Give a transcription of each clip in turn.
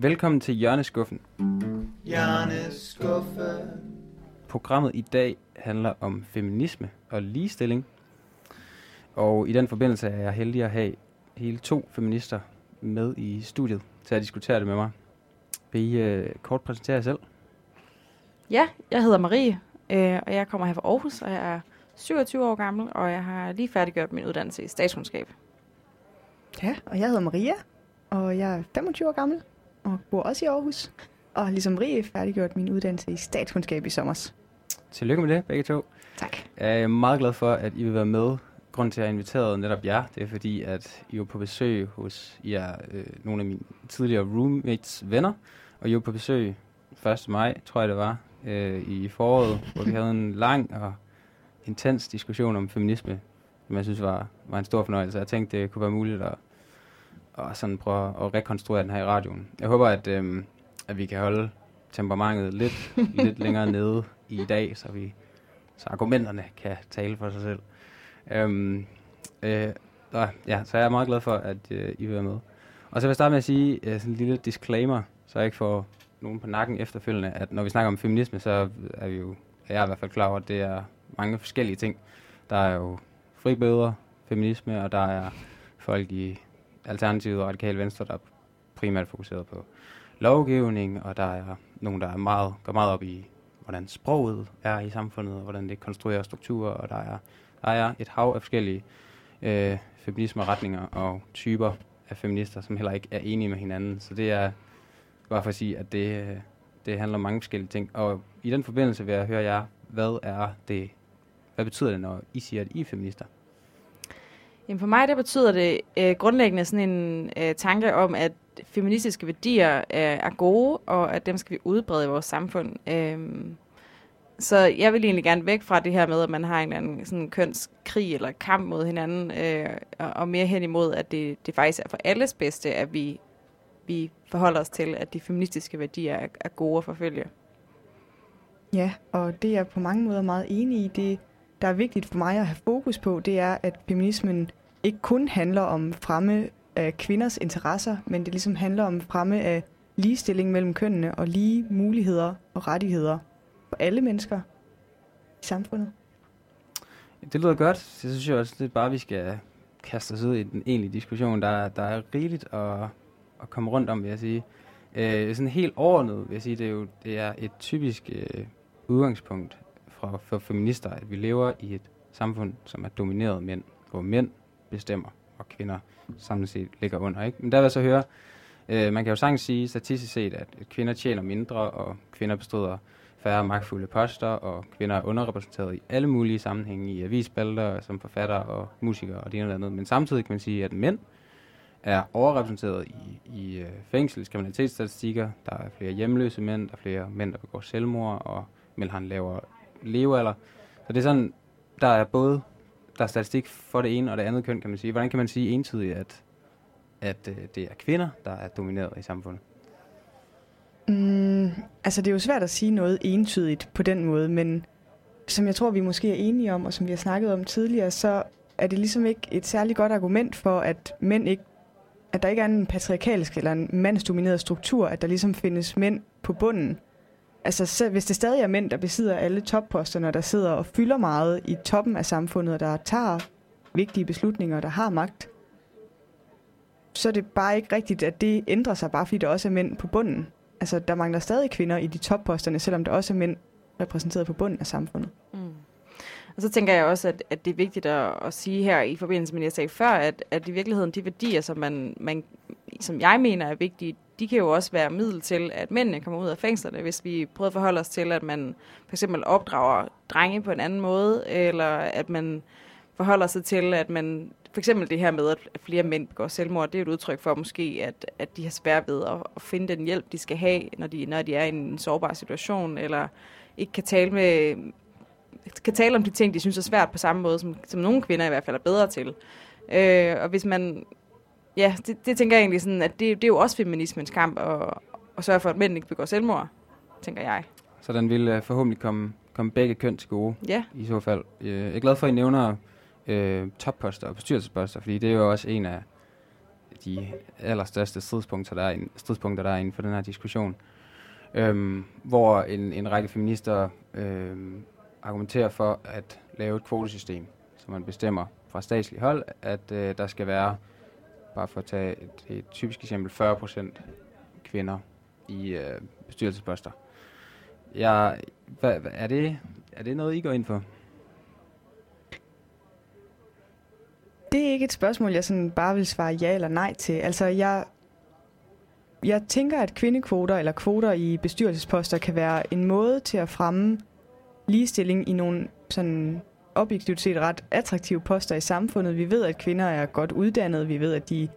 Velkommen til Hjørneskuffen. Hjørneskuffe. Programmet i dag handler om feminisme og ligestilling. Og i den forbindelse er jeg heldig at have hele to feminister med i studiet til at diskutere det med mig. Vil I uh, kort præsentere jer selv? Ja, jeg hedder Marie, øh, og jeg kommer her fra Aarhus, og jeg er 27 år gammel, og jeg har lige færdiggjort min uddannelse i statskundskab. Ja, og jeg hedder Maria, og jeg er 25 år gammel, og bor også i Aarhus. Og ligesom Marie færdiggjort min uddannelse i statskundskab i sommer. Tillykke med det, begge to. Tak. Jeg er meget glad for, at I vil være med. Grunden til, at jeg har inviteret netop jer, det er fordi, at I er på besøg hos I er, øh, nogle af mine tidligere roommates venner, og I er på besøg 1. maj, tror jeg det var, øh, i foråret, hvor vi havde en lang og intens diskussion om feminisme, som jeg synes var, var en stor fornøjelse. Jeg tænkte, det kunne være muligt at, at sådan prøve at rekonstruere den her i radioen. Jeg håber, at, øh, at vi kan holde temperamentet lidt, lidt længere nede i dag, så vi så argumenterne kan tale for sig selv. Øhm, øh, og, ja, så jeg er meget glad for, at øh, I vil være med. Og så vil jeg starte med at sige øh, sådan en lille disclaimer, så jeg ikke får nogen på nakken efterfølgende, at når vi snakker om feminisme, så er vi jo, er jeg i hvert fald klar over, at det er mange forskellige ting. Der er jo fribøder, feminisme, og der er folk i Alternativet og Radikale Venstre, der er primært fokuseret på lovgivning, og der er nogen, der er meget, går meget op i, hvordan sproget er i samfundet, og hvordan det konstruerer strukturer, og der er, der er et hav af forskellige øh, feminisme-retninger og typer af feminister, som heller ikke er enige med hinanden. Så det er bare for at sige, at det, øh, det handler om mange forskellige ting. Og i den forbindelse vil jeg høre jer, hvad er det, hvad betyder det, når I siger, at I er feminister? Jamen for mig, der betyder det øh, grundlæggende sådan en øh, tanke om, at feministiske værdier øh, er gode, og at dem skal vi udbrede i vores samfund. Øh, så jeg vil egentlig gerne væk fra det her med, at man har en eller anden sådan kønskrig eller kamp mod hinanden, øh, og, og mere hen imod, at det, det faktisk er for alles bedste, at vi, vi forholder os til, at de feministiske værdier er, er gode at forfølge. Ja, og det er jeg på mange måder meget enig i. Det, der er vigtigt for mig at have fokus på, det er, at feminismen ikke kun handler om fremme af kvinders interesser, men det ligesom handler om fremme af ligestilling mellem kønnene og lige muligheder og rettigheder for alle mennesker i samfundet. Det lyder godt. Så synes jeg også, det er bare, vi skal kaste os ud i den egentlige diskussion. Der, der er rigeligt at, at komme rundt om, vil jeg sige. Øh, sådan helt overordnet vil jeg sige, det er jo det er et typisk øh, udgangspunkt fra, for feminister, at vi lever i et samfund, som er domineret af mænd, hvor mænd bestemmer, og kvinder samlet set ligger under. Ikke? Men der vil jeg så høre, øh, man kan jo sagtens sige statistisk set, at kvinder tjener mindre, og kvinder bestrider færre magtfulde poster, og kvinder er underrepræsenteret i alle mulige sammenhænge, i avisbalder, som forfattere og musikere og det ene eller andet. Men samtidig kan man sige, at mænd er overrepræsenteret i, i øh, fængsels kriminalitetsstatistikker. Der er flere hjemløse mænd, der er flere mænd, der begår selvmord, og mænd har en lavere levealder. Så det er sådan, der er både der er statistik for det ene og det andet køn, kan man sige. Hvordan kan man sige entydigt, at, at øh, det er kvinder, der er domineret i samfundet? Mm, altså det er jo svært at sige noget entydigt på den måde, men som jeg tror, vi måske er enige om, og som vi har snakket om tidligere, så er det ligesom ikke et særligt godt argument for, at mænd ikke at der ikke er en patriarkalsk eller en mandsdomineret struktur, at der ligesom findes mænd på bunden. Altså, selv hvis det stadig er mænd, der besidder alle topposterne, der sidder og fylder meget i toppen af samfundet, og der tager vigtige beslutninger, der har magt, så er det bare ikke rigtigt, at det ændrer sig, bare fordi der også er mænd på bunden. Altså, der mangler stadig kvinder i de topposterne, selvom der også er mænd repræsenteret på bunden af samfundet. Mm. Og så tænker jeg også, at, at det er vigtigt at, at sige her i forbindelse med det, jeg sagde før, at, at i virkeligheden de værdier, som, man, man, som jeg mener er vigtige, de kan jo også være middel til, at mændene kommer ud af fængslerne, hvis vi prøver at forholde os til, at man for eksempel opdrager drenge på en anden måde, eller at man forholder sig til, at man for eksempel det her med, at flere mænd begår selvmord, det er et udtryk for måske, at, at de har svært ved at, at finde den hjælp, de skal have, når de, når de er i en sårbar situation, eller ikke kan tale med kan tale om de ting, de synes er svært på samme måde, som, som nogle kvinder i hvert fald er bedre til. Øh, og hvis man, ja, det, det tænker jeg egentlig sådan, at det, det er jo også feminismens kamp at, at sørge for, at mænd ikke begår selvmord, tænker jeg. Så den vil uh, forhåbentlig komme, komme begge køn til gode, ja. i så fald. Uh, jeg er glad for, at I nævner uh, topposter og bestyrelsesposter, fordi det er jo også en af de allerstørste stridspunkter, der er, stridspunkter, der er inden for den her diskussion. Øhm, hvor en, en række feminister øhm, argumenterer for at lave et kvotesystem, så man bestemmer fra statslig hold, at øh, der skal være, bare for at tage et, et typisk eksempel, 40 procent kvinder i øh, bestyrelsesposter. Jeg, hva, hva, er, det, er det noget, I går ind for? Det er ikke et spørgsmål, jeg sådan bare vil svare ja eller nej til. Altså, jeg, jeg tænker, at kvindekvoter eller kvoter i bestyrelsesposter kan være en måde til at fremme ligestilling i nogle sådan objektivt set ret attraktive poster i samfundet. Vi ved, at kvinder er godt uddannede. Vi ved, at de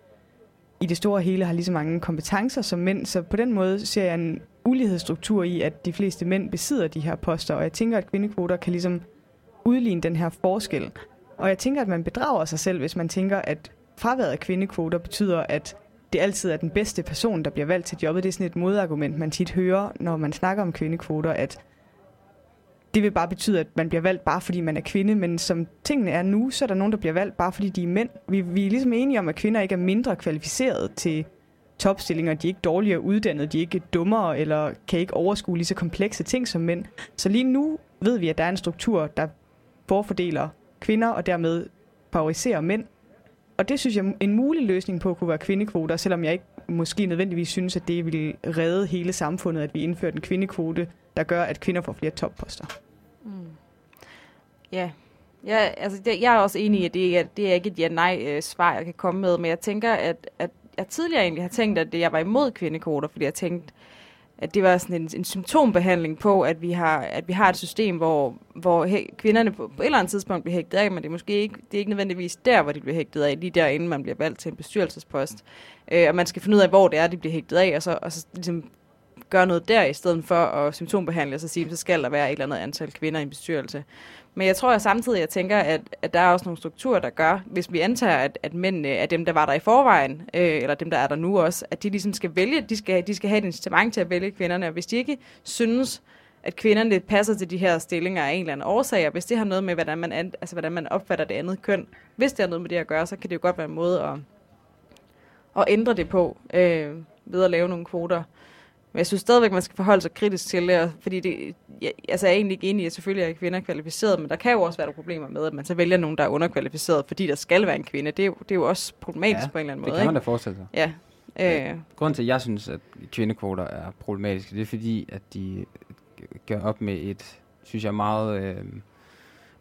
i det store hele har lige så mange kompetencer som mænd. Så på den måde ser jeg en ulighedsstruktur i, at de fleste mænd besidder de her poster. Og jeg tænker, at kvindekvoter kan ligesom udligne den her forskel. Og jeg tænker, at man bedrager sig selv, hvis man tænker, at fraværet af kvindekvoter betyder, at det altid er den bedste person, der bliver valgt til jobbet. Det er sådan et modargument, man tit hører, når man snakker om kvindekvoter, at det vil bare betyde, at man bliver valgt bare fordi man er kvinde, men som tingene er nu, så er der nogen, der bliver valgt bare fordi de er mænd. Vi, vi er ligesom enige om, at kvinder ikke er mindre kvalificerede til topstillinger, de er ikke dårligere uddannede, de er ikke dummere, eller kan ikke overskue lige så komplekse ting som mænd. Så lige nu ved vi, at der er en struktur, der forfordeler kvinder, og dermed favoriserer mænd. Og det synes jeg en mulig løsning på kunne være kvindekvoter, selvom jeg ikke måske nødvendigvis synes, at det vil redde hele samfundet, at vi indfører en kvindekvote, der gør, at kvinder får flere topposter. Mm. Ja, Ja, altså det, jeg er også enig i, at det, at det er ikke et ja-nej-svar, øh, jeg kan komme med, men jeg tænker, at, at jeg tidligere egentlig har tænkt, at jeg var imod kvindekvoter, fordi jeg tænkte, at det var sådan en, en symptombehandling på, at vi har, at vi har et system, hvor, hvor he, kvinderne på, på et eller andet tidspunkt bliver hægtet af, men det er måske ikke, det er ikke nødvendigvis der, hvor de bliver hægtet af, lige der inden man bliver valgt til en bestyrelsespost. Øh, og man skal finde ud af, hvor det er, de bliver hægtet af, og så, og så ligesom gøre noget der, i stedet for at symptombehandle, og så sige, så skal der være et eller andet antal kvinder i en bestyrelse. Men jeg tror at samtidig, jeg tænker, at, at der er også nogle strukturer, der gør, hvis vi antager, at, at mændene er dem, der var der i forvejen, øh, eller dem, der er der nu også, at de ligesom skal vælge, de skal, de skal have et incitament til at vælge kvinderne, og hvis de ikke synes, at kvinderne passer til de her stillinger af en eller anden årsag, og hvis det har noget med, hvordan man, altså, hvordan man opfatter det andet køn, hvis det har noget med det at gøre, så kan det jo godt være en måde at, at ændre det på, øh, ved at lave nogle kvoter. Men jeg synes stadigvæk, man skal forholde sig kritisk til det, fordi det, jeg, altså jeg er egentlig ikke enig i, at selvfølgelig er kvinder kvalificeret, men der kan jo også være problemer med, at man så vælger nogen, der er underkvalificeret, fordi der skal være en kvinde. Det er jo, det er jo også problematisk ja, på en eller anden måde. det kan man da forestille sig. Ja. Øh. Grunden til, at jeg synes, at kvindekvoter er problematiske, det er fordi, at de gør op med et, synes jeg, meget, øh,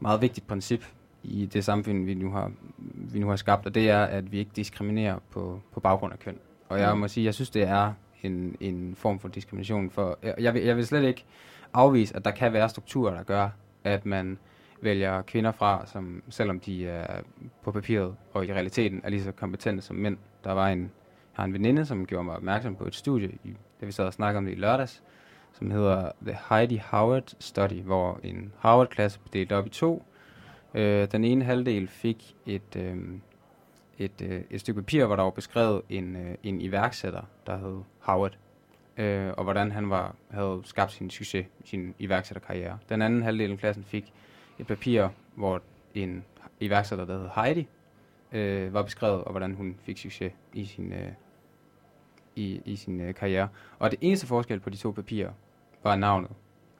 meget vigtigt princip i det samfund, vi nu har, vi nu har skabt, og det er, at vi ikke diskriminerer på, på baggrund af køn. Og jeg mm. må sige, jeg synes, det er en, en form for diskrimination. For, jeg, jeg, vil, jeg vil slet ikke afvise, at der kan være strukturer, der gør, at man vælger kvinder fra, som selvom de er på papiret og i realiteten er lige så kompetente som mænd. Der var en, jeg har en veninde, som gjorde mig opmærksom på et studie, i, da vi sad og snakkede om det i lørdags, som hedder The Heidi Howard Study, hvor en Harvard-klasse blev delt op i to. Øh, den ene halvdel fik et, øh, et, øh, et stykke papir, hvor der var beskrevet en, øh, en iværksætter, der hed Howard, øh, og hvordan han var, havde skabt sin succes, sin iværksætterkarriere. Den anden halvdel af klassen fik et papir, hvor en iværksætter, der hed Heidi, øh, var beskrevet, og hvordan hun fik succes i sin, øh, i, i sin øh, karriere. Og det eneste forskel på de to papirer var navnet,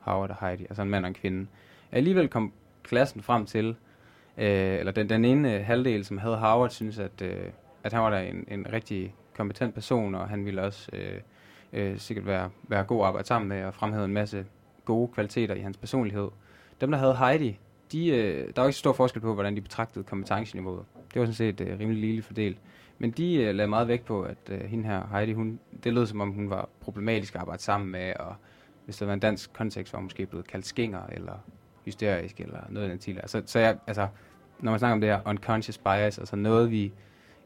Howard og Heidi, altså en mand og en kvinde. Alligevel kom klassen frem til, øh, eller den, den ene øh, halvdel, som havde Howard, synes, at, øh, at han var da en, en rigtig kompetent person, og han ville også øh, øh, sikkert være, være god at arbejde sammen med, og fremhæve en masse gode kvaliteter i hans personlighed. Dem, der havde Heidi, de, øh, der var ikke så stor forskel på, hvordan de betragtede kompetenceniveauet. Det var sådan set øh, rimelig lille fordelt. Men de øh, lagde meget vægt på, at øh, hende her, Heidi, hun, det lød som om, hun var problematisk at arbejde sammen med, og hvis der var en dansk kontekst, var hun måske blevet kaldt skinger, eller hysterisk, eller noget af den til. Så, altså, så jeg, altså, når man snakker om det her unconscious bias, altså noget, vi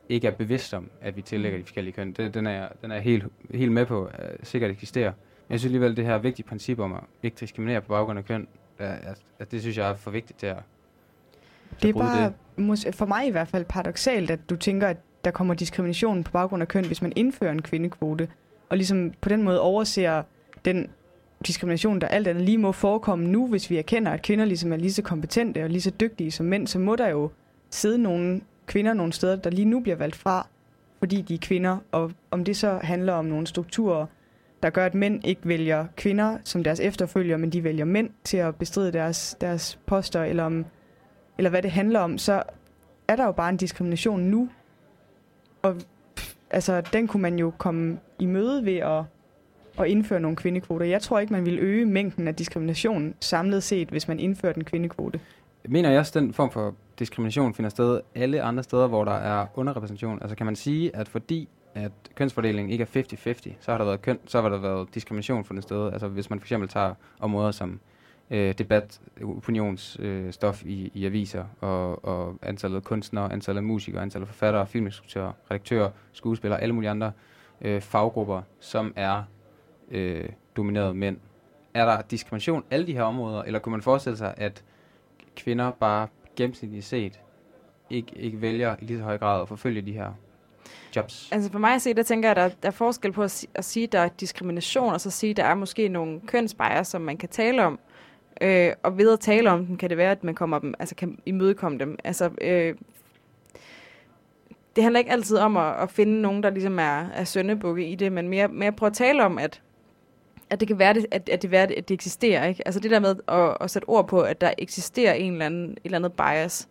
ikke er bevidst om, at vi tillægger de forskellige køn, det, den er, den er helt, helt med på, at sikkert eksisterer. Men jeg synes alligevel, det her vigtige princip om at ikke diskriminere på baggrund af køn, at, at det synes jeg er for vigtigt til at, det er bare, det. for mig i hvert fald, paradoxalt, at du tænker, at der kommer diskrimination på baggrund af køn, hvis man indfører en kvindekvote, og ligesom på den måde overser den diskrimination, der alt andet lige må forekomme nu, hvis vi erkender, at kvinder ligesom er lige så kompetente og lige så dygtige som mænd, så må der jo sidde nogle kvinder nogle steder, der lige nu bliver valgt fra, fordi de er kvinder, og om det så handler om nogle strukturer, der gør, at mænd ikke vælger kvinder som deres efterfølger, men de vælger mænd til at bestride deres, deres poster, eller, om, eller hvad det handler om, så er der jo bare en diskrimination nu. Og pff, altså, den kunne man jo komme i møde ved at, at indføre nogle kvindekvoter. Jeg tror ikke, man vil øge mængden af diskrimination samlet set, hvis man indfører en kvindekvote. Mener jeg også, den form for diskrimination finder sted alle andre steder, hvor der er underrepræsentation? Altså kan man sige, at fordi at kønsfordelingen ikke er 50-50, så har der været køn, så har der været diskrimination for den sted. Altså hvis man for eksempel tager områder som øh, debat, opinionsstof øh, i, i aviser, og, og antallet af kunstnere, antallet af musikere, antallet af forfattere, filminstruktører, redaktører, skuespillere, alle mulige andre øh, faggrupper, som er øh, domineret mænd. Er der diskrimination alle de her områder, eller kunne man forestille sig, at kvinder bare gennemsnitligt set ikke, ikke vælger i lige så høj grad at forfølge de her jobs? Altså for mig at se, der tænker jeg, at der, der er forskel på at, si- at sige, at der er diskrimination, og så sige, at der er måske nogle kønsbejer, som man kan tale om. Øh, og ved at tale om dem, kan det være, at man kommer dem, altså kan imødekomme dem. Altså, øh, det handler ikke altid om at, at finde nogen, der ligesom er, er søndebukke i det, men mere, mere prøve at tale om, at at det kan være, det, at, at, det, være, at det eksisterer. Ikke? Altså det der med at, at sætte ord på, at der eksisterer en eller anden, et eller andet bias,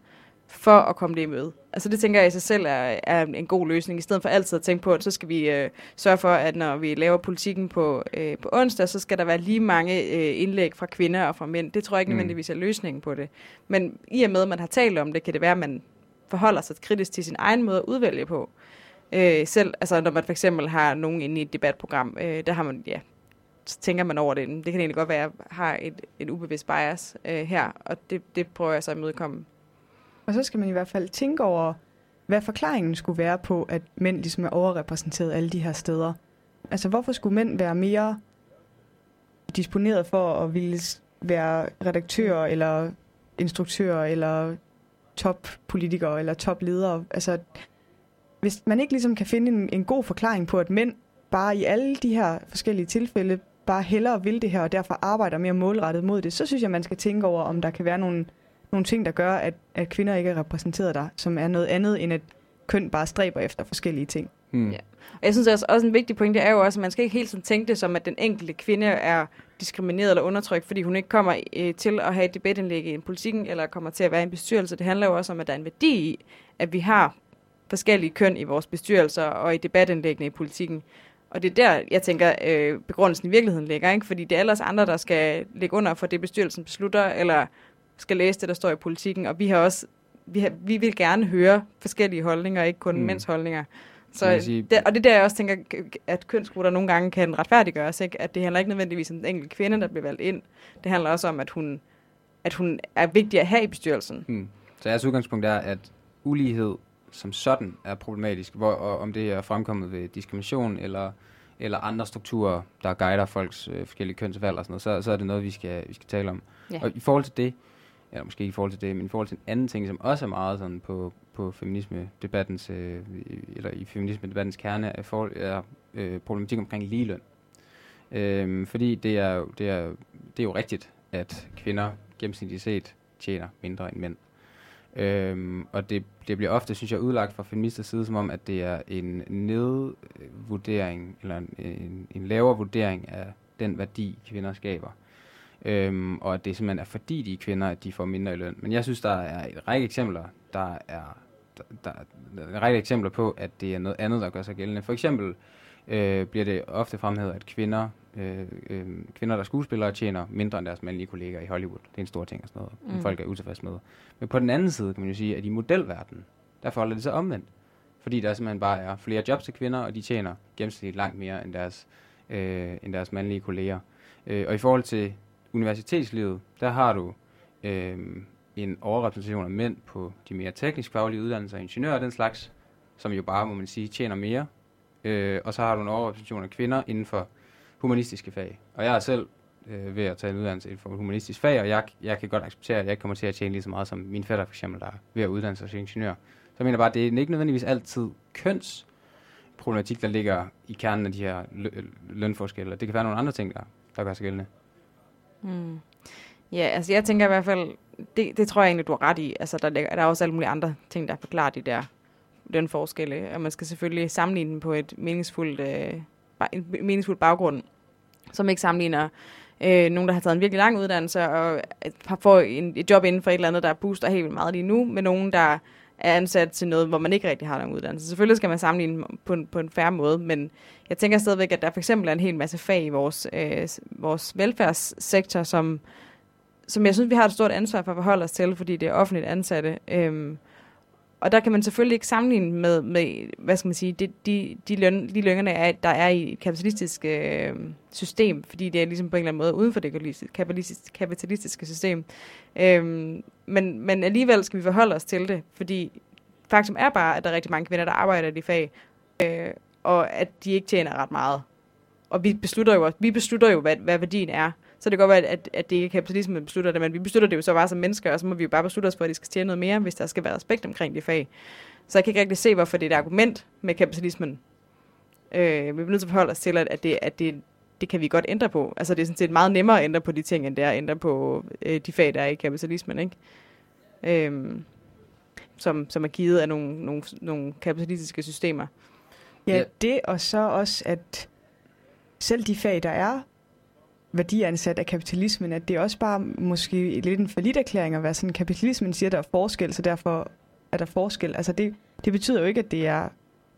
for at komme det i møde. Altså det tænker jeg i sig selv er, er en god løsning, i stedet for altid at tænke på, at så skal vi øh, sørge for, at når vi laver politikken på, øh, på onsdag, så skal der være lige mange øh, indlæg fra kvinder og fra mænd. Det tror jeg ikke Mm. nødvendigvis er løsningen på det. Men i og med, at man har talt om det, kan det være, at man forholder sig kritisk til sin egen måde at udvælge på. Øh, selv, altså når man for eksempel har nogen inde i et debatprogram, øh, der har man, ja, så tænker man over det. Det kan egentlig godt være, at jeg har et, et ubevidst bias øh, her, og det, det prøver jeg så at imødekomme. Og så skal man i hvert fald tænke over, hvad forklaringen skulle være på, at mænd ligesom er overrepræsenteret alle de her steder. Altså, hvorfor skulle mænd være mere disponeret for at ville være redaktører, eller instruktører, eller toppolitikere, eller topledere? Altså, hvis man ikke ligesom kan finde en, en god forklaring på, at mænd bare i alle de her forskellige tilfælde bare hellere vil det her, og derfor arbejder mere målrettet mod det, så synes jeg, man skal tænke over, om der kan være nogle nogle ting, der gør, at, at kvinder ikke er repræsenteret der, som er noget andet, end at køn bare stræber efter forskellige ting. Hmm. Ja. Og jeg synes også, også en vigtig pointe er jo også, at man skal ikke helt sådan tænke det som, at den enkelte kvinde er diskrimineret eller undertrykt, fordi hun ikke kommer øh, til at have et debatindlæg i en politikken, eller kommer til at være i en bestyrelse. Det handler jo også om, at der er en værdi i, at vi har forskellige køn i vores bestyrelser og i debatindlæggene i politikken. Og det er der, jeg tænker, øh, begrundelsen i virkeligheden ligger, ikke? fordi det er ellers andre, der skal ligge under for det, bestyrelsen beslutter, eller skal læse det, der står i politikken. Og vi har også, vi, har, vi vil gerne høre forskellige holdninger, ikke kun Mm. mm. mænds holdninger. Så sige- det, og det er der, jeg også tænker, at kønskvoter nogle gange kan retfærdiggøres. Ikke? At det handler ikke nødvendigvis om den enkelte kvinde, der bliver valgt ind. Det handler også om, at hun, at hun er vigtig at have i bestyrelsen. Hmm. Så jeres udgangspunkt er, at ulighed som sådan er problematisk, hvor, og om det er fremkommet ved diskrimination eller, eller andre strukturer, der guider folks øh, forskellige kønsvalg og sådan noget, så, så er det noget, vi skal, vi skal tale om. Ja. Og i forhold til det, eller måske ikke i forhold til det, men i forhold til en anden ting, som også er meget sådan på, på feminisme-debattens, øh, eller i feminisme-debattens kerne, er, for, er øh, problematik omkring ligeløn. Øhm, fordi det er, det, er, det er jo rigtigt, at kvinder gennemsnitligt set tjener mindre end mænd. Øhm, og det, det bliver ofte, synes jeg, udlagt fra feministers side, som om, at det er en nedvurdering, eller en, en, en lavere vurdering af den værdi, kvinder skaber. Øhm, og at det simpelthen er fordi de er kvinder, at de får mindre i løn. Men jeg synes, der er en række eksempler, der er, der, der, der er en række eksempler på, at det er noget andet, der gør sig gældende. For eksempel øh, bliver det ofte fremhævet, at kvinder, øh, øh, kvinder, der er skuespillere, tjener mindre end deres mandlige kolleger i Hollywood. Det er en stor ting og sådan noget, mm. Folk er utilfredse med. Men på den anden side kan man jo sige, at i modelverdenen, der forholder det sig omvendt. Fordi der simpelthen bare er flere jobs til kvinder, og de tjener gennemsnitligt langt mere end deres, øh, end deres mandlige kolleger. Øh, og i forhold til universitetslivet, der har du øh, en overrepræsentation af mænd på de mere teknisk faglige uddannelser, ingeniører og den slags, som jo bare, må man sige, tjener mere. Øh, og så har du en overrepræsentation af kvinder inden for humanistiske fag. Og jeg er selv øh, ved at tage en uddannelse inden for humanistisk fag, og jeg, jeg kan godt acceptere, at jeg ikke kommer til at tjene lige så meget som min fætter for eksempel, der er ved at uddanne sig til ingeniør. Så jeg mener bare, at det er ikke nødvendigvis altid køns problematik, der ligger i kernen af de her lø- øh, lønforskelle. Det kan være nogle andre ting, der, der gør sig gældende. Mm. Ja, altså jeg tænker i hvert fald, det, det tror jeg egentlig, du har ret i. Altså der, ligger, der er også alle mulige andre ting, der forklarer de der lønforskelle, og man skal selvfølgelig sammenligne dem på et meningsfuldt, øh, en meningsfuld baggrund, som ikke sammenligner øh, nogen, der har taget en virkelig lang uddannelse og øh, får en, et job inden for et eller andet, der booster helt vildt meget lige nu, med nogen, der er ansat til noget, hvor man ikke rigtig har nogen uddannelse. Selvfølgelig skal man sammenligne på en, på en færre måde, men jeg tænker stadigvæk, at der for eksempel er en hel masse fag i vores, øh, vores velfærdssektor, som, som jeg synes, vi har et stort ansvar for at forholde os til, fordi det er offentligt ansatte. Øh, og der kan man selvfølgelig ikke sammenligne med, med hvad skal man sige, de, de, de, løn, de lønnerne, er, der er i et kapitalistisk øh, system, fordi det er ligesom på en eller anden måde uden for det kapitalistiske, kapitalistiske system. Øhm, men, men alligevel skal vi forholde os til det, fordi faktum er bare, at der er rigtig mange kvinder, der arbejder i de fag, øh, og at de ikke tjener ret meget. Og vi beslutter jo, vi beslutter jo hvad, hvad værdien er. Så det kan godt være, at, at det ikke er kapitalismen, der beslutter det, men vi beslutter det jo så bare som mennesker, og så må vi jo bare beslutte os for, at de skal tjene noget mere, hvis der skal være respekt omkring de fag. Så jeg kan ikke rigtig se, hvorfor det er et argument med kapitalismen. Øh, vi bliver nødt til at forholde os til, at, at, det, at det, det kan vi godt ændre på. Altså det er sådan set meget nemmere at ændre på de ting, end det er at ændre på øh, de fag, der er i kapitalismen. Ikke? Øh, som, som er givet af nogle, nogle, nogle kapitalistiske systemer. Ja, ja, det og så også, at selv de fag, der er værdiansat af kapitalismen, at det er også bare måske lidt en forlidt erklæring at være sådan, kapitalismen siger, at der er forskel, så derfor er der forskel. Altså det, det betyder jo ikke, at det er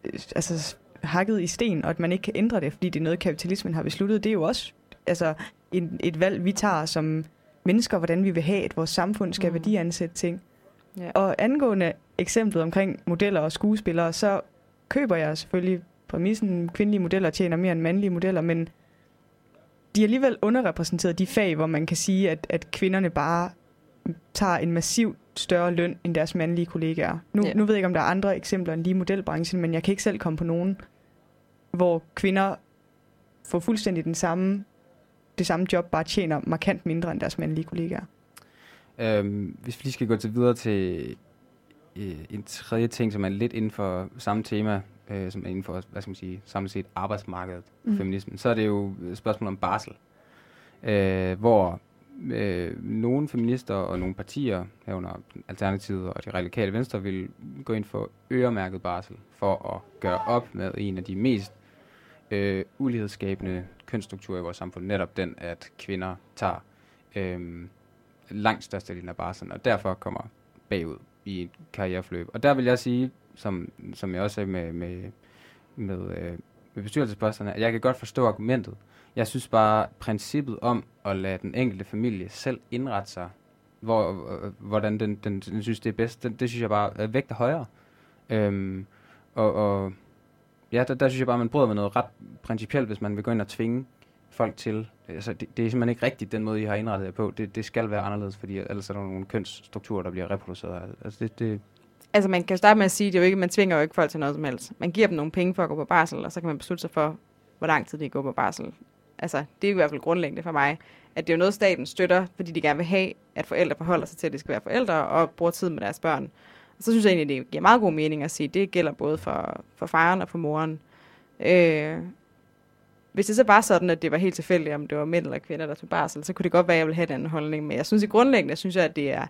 øh, altså, hakket i sten, og at man ikke kan ændre det, fordi det er noget, kapitalismen har besluttet. Det er jo også altså, en, et valg, vi tager som mennesker, hvordan vi vil have, at vores samfund skal mm. værdiansætte ting. Ja. Og angående eksemplet omkring modeller og skuespillere, så køber jeg selvfølgelig præmissen, kvindelige modeller tjener mere end mandlige modeller, men de er alligevel underrepræsenteret de fag, hvor man kan sige, at, at kvinderne bare tager en massiv større løn end deres mandlige kollegaer. Nu, ja. nu ved jeg ikke, om der er andre eksempler end lige modelbranchen, men jeg kan ikke selv komme på nogen, hvor kvinder får fuldstændig den samme, det samme job, bare tjener markant mindre end deres mandlige kollegaer. Øhm, hvis vi lige skal gå til videre til øh, en tredje ting, som er lidt inden for samme tema, øh, som er inden for, hvad skal man sige, samlet set arbejdsmarkedet, mm. feminismen, så er det jo et spørgsmål om barsel, øh, hvor øh, nogle feminister og nogle partier, herunder Alternativet og de radikale venstre, vil gå ind for øremærket barsel, for at gøre op med en af de mest øh, ulighedsskabende kønsstrukturer i vores samfund, netop den, at kvinder tager øh, langt størstedelen af barselen, og derfor kommer bagud i et karriereforløb. Og der vil jeg sige, som, som jeg også sagde med, med, med, øh, med bestyrelsesposterne, at jeg kan godt forstå argumentet. Jeg synes bare, princippet om at lade den enkelte familie selv indrette sig, hvor, øh, hvordan den, den, den synes, det er bedst, det, det synes jeg bare vægter højere. Øhm, og, og ja, der, der synes jeg bare, man bryder med noget ret principielt, hvis man vil gå ind og tvinge folk til. Altså, det, det er simpelthen ikke rigtigt, den måde, I har indrettet jer på. Det, det skal være anderledes, fordi ellers er der nogle kønsstrukturer, der bliver reproduceret. Altså, det, det, altså man kan starte med at sige, det er jo ikke, man tvinger jo ikke folk til noget som helst. Man giver dem nogle penge for at gå på barsel, og så kan man beslutte sig for, hvor lang tid de går på barsel. Altså, det er i hvert fald grundlæggende for mig, at det er jo noget, staten støtter, fordi de gerne vil have, at forældre forholder sig til, at de skal være forældre og bruger tid med deres børn. Og så synes jeg egentlig, det giver meget god mening at sige, at det gælder både for, for faren og for moren. Øh, hvis det så bare sådan, at det var helt tilfældigt, om det var mænd eller kvinder, der tog barsel, så kunne det godt være, at jeg ville have den holdning. Men jeg synes i grundlæggende, synes jeg, at det er,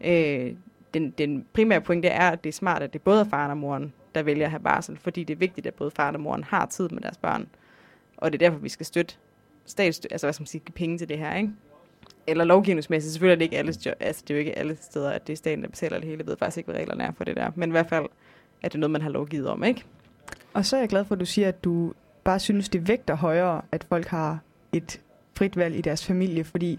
øh, den, den primære pointe er, at det er smart, at det både er faren og moren, der vælger at have barsel, fordi det er vigtigt, at både faren og moren har tid med deres børn. Og det er derfor, vi skal støtte stats, altså hvad skal man sige, give penge til det her, ikke? Eller lovgivningsmæssigt, selvfølgelig er det ikke alle, altså det er jo ikke alle steder, at det er staten, der betaler det hele. Jeg ved faktisk ikke, hvad reglerne er for det der. Men i hvert fald er det noget, man har lovgivet om, ikke? Og så er jeg glad for, at du siger, at du bare synes, det vægter højere, at folk har et frit valg i deres familie, fordi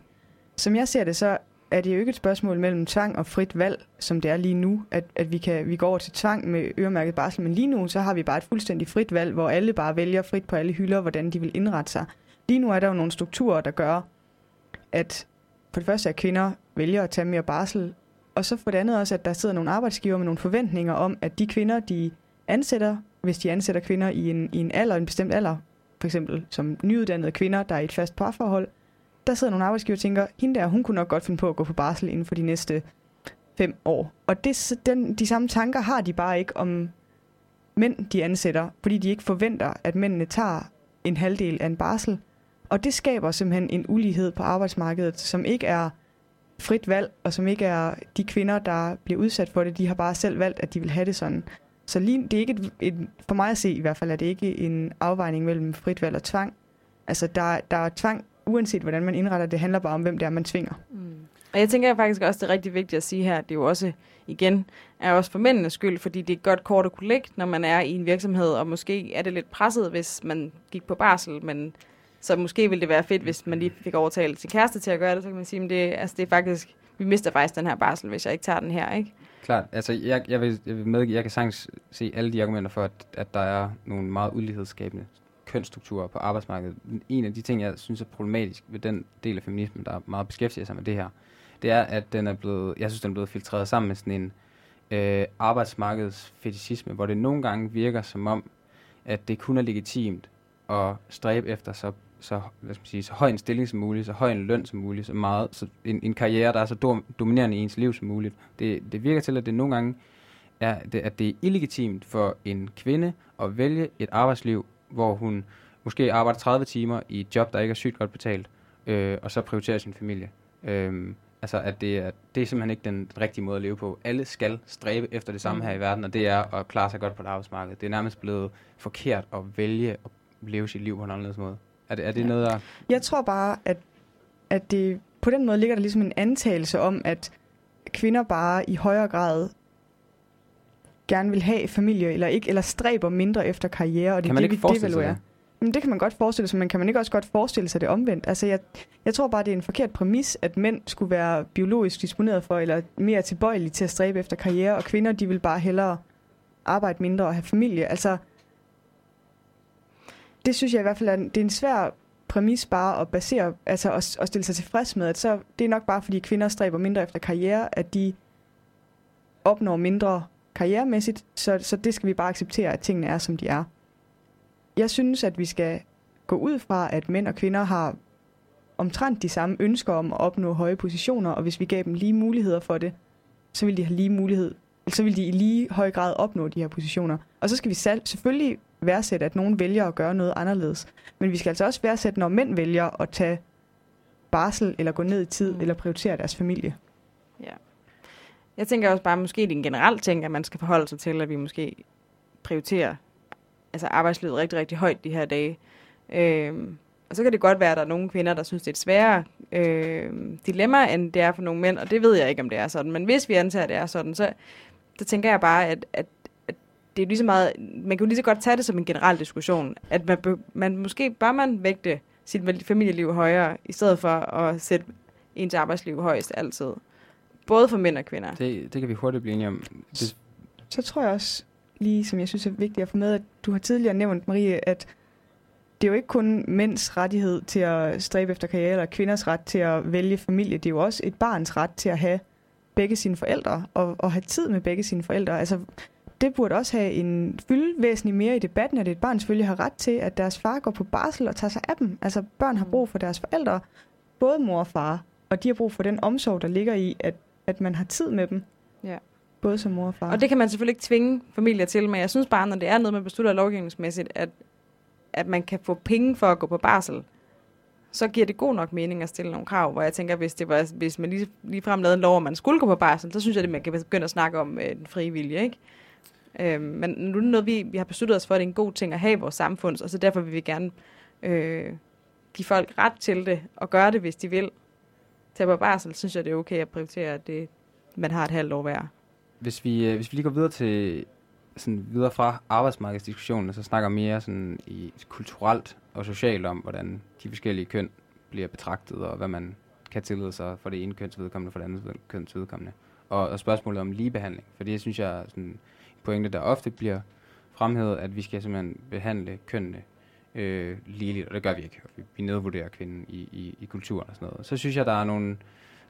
som jeg ser det, så er det jo ikke et spørgsmål mellem tvang og frit valg, som det er lige nu, at, at vi, kan, vi går over til tvang med øremærket barsel, men lige nu så har vi bare et fuldstændig frit valg, hvor alle bare vælger frit på alle hylder, hvordan de vil indrette sig. Lige nu er der jo nogle strukturer, der gør, at for det første, at kvinder vælger at tage mere barsel, og så for det andet også, at der sidder nogle arbejdsgiver med nogle forventninger om, at de kvinder, de ansætter, hvis de ansætter kvinder i en, i en alder, en bestemt alder, for eksempel som nyuddannede kvinder, der er i et fast parforhold, der sidder nogle arbejdsgiver og tænker, hende der, hun kunne nok godt finde på at gå på barsel inden for de næste fem år. Og det, den, de samme tanker har de bare ikke om mænd, de ansætter, fordi de ikke forventer, at mændene tager en halvdel af en barsel. Og det skaber simpelthen en ulighed på arbejdsmarkedet, som ikke er frit valg, og som ikke er de kvinder, der bliver udsat for det, de har bare selv valgt, at de vil have det sådan. Så lige, det er ikke et, et, for mig at se i hvert fald, er det ikke en afvejning mellem frit valg og tvang. Altså, der, der er tvang, uanset hvordan man indretter det, handler bare om, hvem det er, man tvinger. Mm. Og jeg tænker faktisk også, det er rigtig vigtigt at sige her, at det er jo også, igen, er også for mændenes skyld, fordi det er godt kort at kunne lægge, når man er i en virksomhed, og måske er det lidt presset, hvis man gik på barsel, men så måske ville det være fedt, hvis man lige fik overtalt sin kæreste til at gøre det, så kan man sige, at det, altså det er faktisk, vi mister faktisk den her barsel, hvis jeg ikke tager den her, ikke? Klart, altså jeg, jeg, vil, jeg vil med, jeg kan sagtens se alle de argumenter for, at, at der er nogle meget ulighedsskabende kønsstrukturer på arbejdsmarkedet. En af de ting, jeg synes er problematisk ved den del af feminismen, der meget beskæftiger sig med det her, det er, at den er blevet, jeg synes, den er blevet filtreret sammen med sådan en øh, arbejdsmarkedsfetisisme, hvor det nogle gange virker som om, at det kun er legitimt at stræbe efter så, så, hvad skal man sige, så høj en stilling som muligt, så høj en løn som muligt, så meget, så en, en karriere, der er så do, dominerende i ens liv som muligt. Det, det virker til, at det nogle gange er, det, at det er illegitimt for en kvinde at vælge et arbejdsliv, hvor hun måske arbejder 30 timer i et job, der ikke er sygt godt betalt, øh, og så prioriterer sin familie. Øh, Altså, at det er, det er simpelthen ikke den rigtige måde at leve på. Alle skal stræbe efter det samme mm. her i verden, og det er at klare sig godt på et arbejdsmarked. Det er nærmest blevet forkert at vælge at leve sit liv på en anden måde. Er det, er det ja. noget, der... Jeg tror bare, at, at det, på den måde ligger der ligesom en antagelse om, at kvinder bare i højere grad gerne vil have familie, eller ikke, eller stræber mindre efter karriere, og det kan man det, ikke sig det? Men det kan man godt forestille sig, men kan man ikke også godt forestille sig det omvendt? Altså, jeg, jeg tror bare, det er en forkert præmis, at mænd skulle være biologisk disponeret for, eller mere tilbøjelige til at stræbe efter karriere, og kvinder, de vil bare hellere arbejde mindre og have familie. Altså, det synes jeg i hvert fald er, det er en svær præmis bare at basere, altså at, at stille sig tilfreds med, at så, det er nok bare, fordi kvinder stræber mindre efter karriere, at de opnår mindre karrieremæssigt, så, så det skal vi bare acceptere, at tingene er, som de er. Jeg synes, at vi skal gå ud fra, at mænd og kvinder har omtrent de samme ønsker om at opnå høje positioner, og hvis vi gav dem lige muligheder for det, så vil de have lige mulighed, så vil de i lige høj grad opnå de her positioner. Og så skal vi selvfølgelig værdsætte, at nogen vælger at gøre noget anderledes. Men vi skal altså også værdsætte, når mænd vælger at tage barsel, eller gå ned i tid, mm. eller prioritere deres familie. Ja. Jeg tænker også bare, måske det er en generel ting, at man skal forholde sig til, at vi måske prioriterer altså arbejdslivet rigtig, rigtig højt de her dage. Øh, og så kan det godt være, at der er nogle kvinder, der synes, det er et sværere øh, dilemma, end det er for nogle mænd, og det ved jeg ikke, om det er sådan. Men hvis vi antager, at det er sådan, så, så tænker jeg bare, at, at, at det er lige så meget, man kan jo lige så godt tage det som en generel diskussion, at man, man måske bør man vægte sit familieliv højere, i stedet for at sætte ens arbejdsliv højst altid. Både for mænd og kvinder. Det, det kan vi hurtigt blive enige om. Det... Så tror jeg også, lige, som jeg synes er vigtigt at få med, at du har tidligere nævnt, Marie, at det er jo ikke kun mænds rettighed til at stræbe efter karriere, eller kvinders ret til at vælge familie. Det er jo også et barns ret til at have begge sine forældre, og, og have tid med begge sine forældre. Altså, det burde også have en fylde væsentligt mere i debatten, at et barn selvfølgelig har ret til, at deres far går på barsel og tager sig af dem. Altså, børn har brug for deres forældre, både mor og far, og de har brug for den omsorg, der ligger i, at, at man har tid med dem. Ja. Både som mor og far. Og det kan man selvfølgelig ikke tvinge familier til, men jeg synes bare, når det er noget, man beslutter lovgivningsmæssigt, at, at man kan få penge for at gå på barsel, så giver det god nok mening at stille nogle krav, hvor jeg tænker, hvis, det var, hvis man lige, lige frem lavede en lov, at man skulle gå på barsel, så synes jeg, at man kan begynde at snakke om øh, den frie vilje, ikke? Øhm, men nu er det noget, vi, vi har besluttet os for, at det er en god ting at have i vores samfund, og så derfor vil vi gerne øh, give folk ret til det, og gøre det, hvis de vil tager på barsel, synes jeg, det er okay at prioritere, at det, man har et halvt år hver. hvis vi, øh, hvis vi lige går videre til sådan videre fra arbejdsmarkedsdiskussionen, så snakker mere sådan i kulturelt og socialt om, hvordan de forskellige køn bliver betragtet, og hvad man kan tillade sig for det ene køns vedkommende, for det andet køns vedkommende. Og, og spørgsmålet om ligebehandling, for det synes jeg er sådan en pointe, der ofte bliver fremhævet, at vi skal simpelthen behandle kønnene øh, ligeligt, og det gør vi ikke. Vi nedvurderer kvinden i, i, i kulturen og sådan noget. Så synes jeg, der er nogle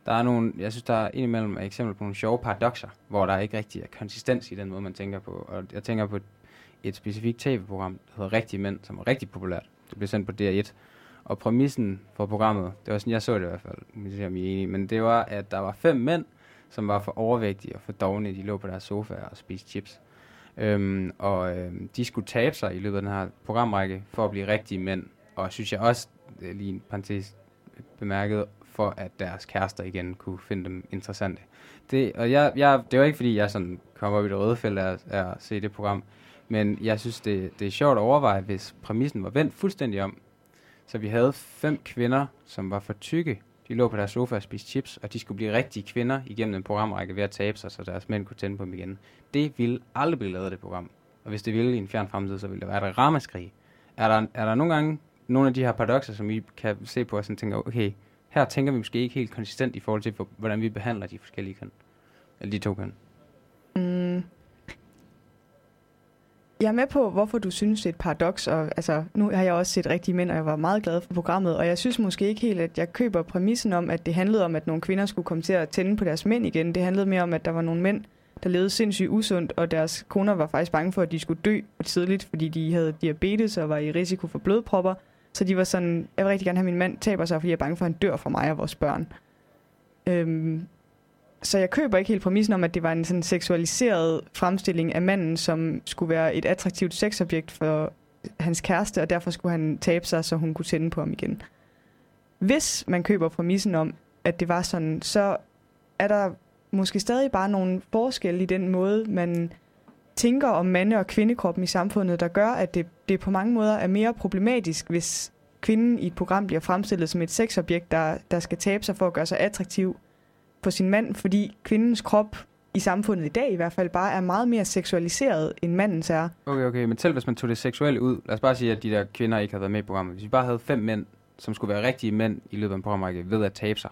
der er nogle, jeg synes, der er indimellem et eksempel på nogle sjove paradoxer, hvor der ikke rigtig er konsistens i den måde, man tænker på. Og jeg tænker på et, et specifikt tv-program, der hedder Rigtig Mænd, som er rigtig populært. Det blev sendt på DR1. Og præmissen for programmet, det var sådan, jeg så det i hvert fald, hvis jeg om er enige, men det var, at der var fem mænd, som var for overvægtige og for dogne. De lå på deres sofa og spiste chips. Øhm, og øh, de skulle tabe sig i løbet af den her programrække for at blive rigtige mænd. Og synes jeg også, øh, lige en parentes øh, bemærket, for at deres kærester igen kunne finde dem interessante. Det, og jeg, jeg, det var ikke, fordi jeg sådan kom op i det røde felt af, af at se det program, men jeg synes, det, det er sjovt at overveje, hvis præmissen var vendt fuldstændig om. Så vi havde fem kvinder, som var for tykke. De lå på deres sofa og spiste chips, og de skulle blive rigtige kvinder igennem en programrække ved at tabe sig, så deres mænd kunne tænde på dem igen. Det ville aldrig blive lavet, det program. Og hvis det ville i en fjern fremtid, så ville der være et ramaskrig. Er der, er der nogle gange nogle af de her paradoxer, som vi kan se på og sådan tænker, okay, her tænker vi måske ikke helt konsistent i forhold til, hvordan vi behandler de forskellige køn. Eller de to køn. Mm. Jeg er med på, hvorfor du synes, det er et paradoks. Og, altså, nu har jeg også set rigtige mænd, og jeg var meget glad for programmet. Og jeg synes måske ikke helt, at jeg køber præmissen om, at det handlede om, at nogle kvinder skulle komme til at tænde på deres mænd igen. Det handlede mere om, at der var nogle mænd, der levede sindssygt usundt, og deres koner var faktisk bange for, at de skulle dø tidligt, fordi de havde diabetes og var i risiko for blodpropper. Så de var sådan, jeg vil rigtig gerne have, at min mand taber sig, fordi jeg er bange for, at han dør for mig og vores børn. Øhm, så jeg køber ikke helt præmissen om, at det var en sådan seksualiseret fremstilling af manden, som skulle være et attraktivt sexobjekt for hans kæreste, og derfor skulle han tabe sig, så hun kunne tænde på ham igen. Hvis man køber præmissen om, at det var sådan, så er der måske stadig bare nogle forskelle i den måde, man tænker om mande- og kvindekroppen i samfundet, der gør, at det, det på mange måder er mere problematisk, hvis kvinden i et program bliver fremstillet som et sexobjekt, der, der skal tabe sig for at gøre sig attraktiv på sin mand, fordi kvindens krop i samfundet i dag i hvert fald bare er meget mere seksualiseret, end mandens er. Okay, okay, men selv hvis man tog det seksuelle ud, lad os bare sige, at de der kvinder ikke havde været med i programmet. Hvis vi bare havde fem mænd, som skulle være rigtige mænd i løbet af en programrække ved at tabe sig.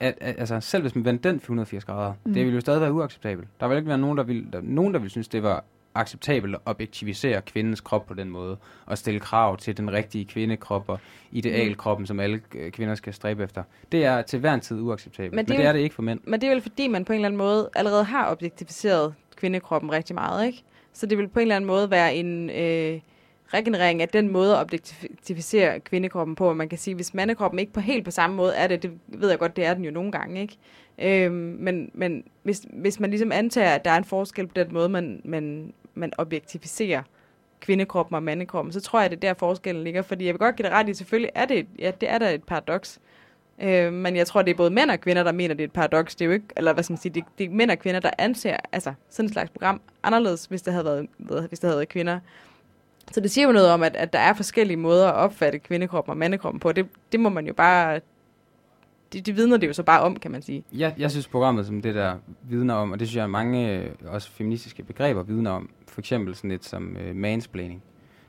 At, at, altså, selv hvis man vendte den 180 grader, mm. det ville jo stadig være uacceptabelt. Der vil ikke være nogen, der vil, der, nogen, der vil synes, det var acceptabelt at objektivisere kvindens krop på den måde, og stille krav til den rigtige kvindekrop og idealkroppen, som alle øh, kvinder skal stræbe efter. Det er til hver en tid uacceptabelt, men det, men det er det ikke for mænd. Men det er vel fordi, man på en eller anden måde allerede har objektificeret kvindekroppen rigtig meget, ikke? Så det vil på en eller anden måde være en øh, regenerering af den måde at objektificere kvindekroppen på. Man kan sige, hvis mandekroppen ikke på helt på samme måde er det, det ved jeg godt, det er den jo nogle gange, ikke? Øhm, men men hvis, hvis man ligesom antager, at der er en forskel på den måde, man, man man objektificerer kvindekroppen og mandekroppen, så tror jeg, det er der forskellen ligger. Fordi jeg vil godt give det ret i, selvfølgelig er det, ja, det er der et paradoks. Øh, men jeg tror, det er både mænd og kvinder, der mener, det er et paradoks. Det er jo ikke, eller hvad skal man sige, det, det er mænd og kvinder, der anser altså, sådan et slags program anderledes, hvis det havde været, hvis det havde været kvinder. Så det siger jo noget om, at, at der er forskellige måder at opfatte kvindekroppen og mandekroppen på. Det, det må man jo bare det, det vidner det jo så bare om, kan man sige. Ja, jeg synes programmet som det der vidner om, og det synes jeg mange øh, også feministiske begreber vidner om, for eksempel sådan et som øh, mansplaining,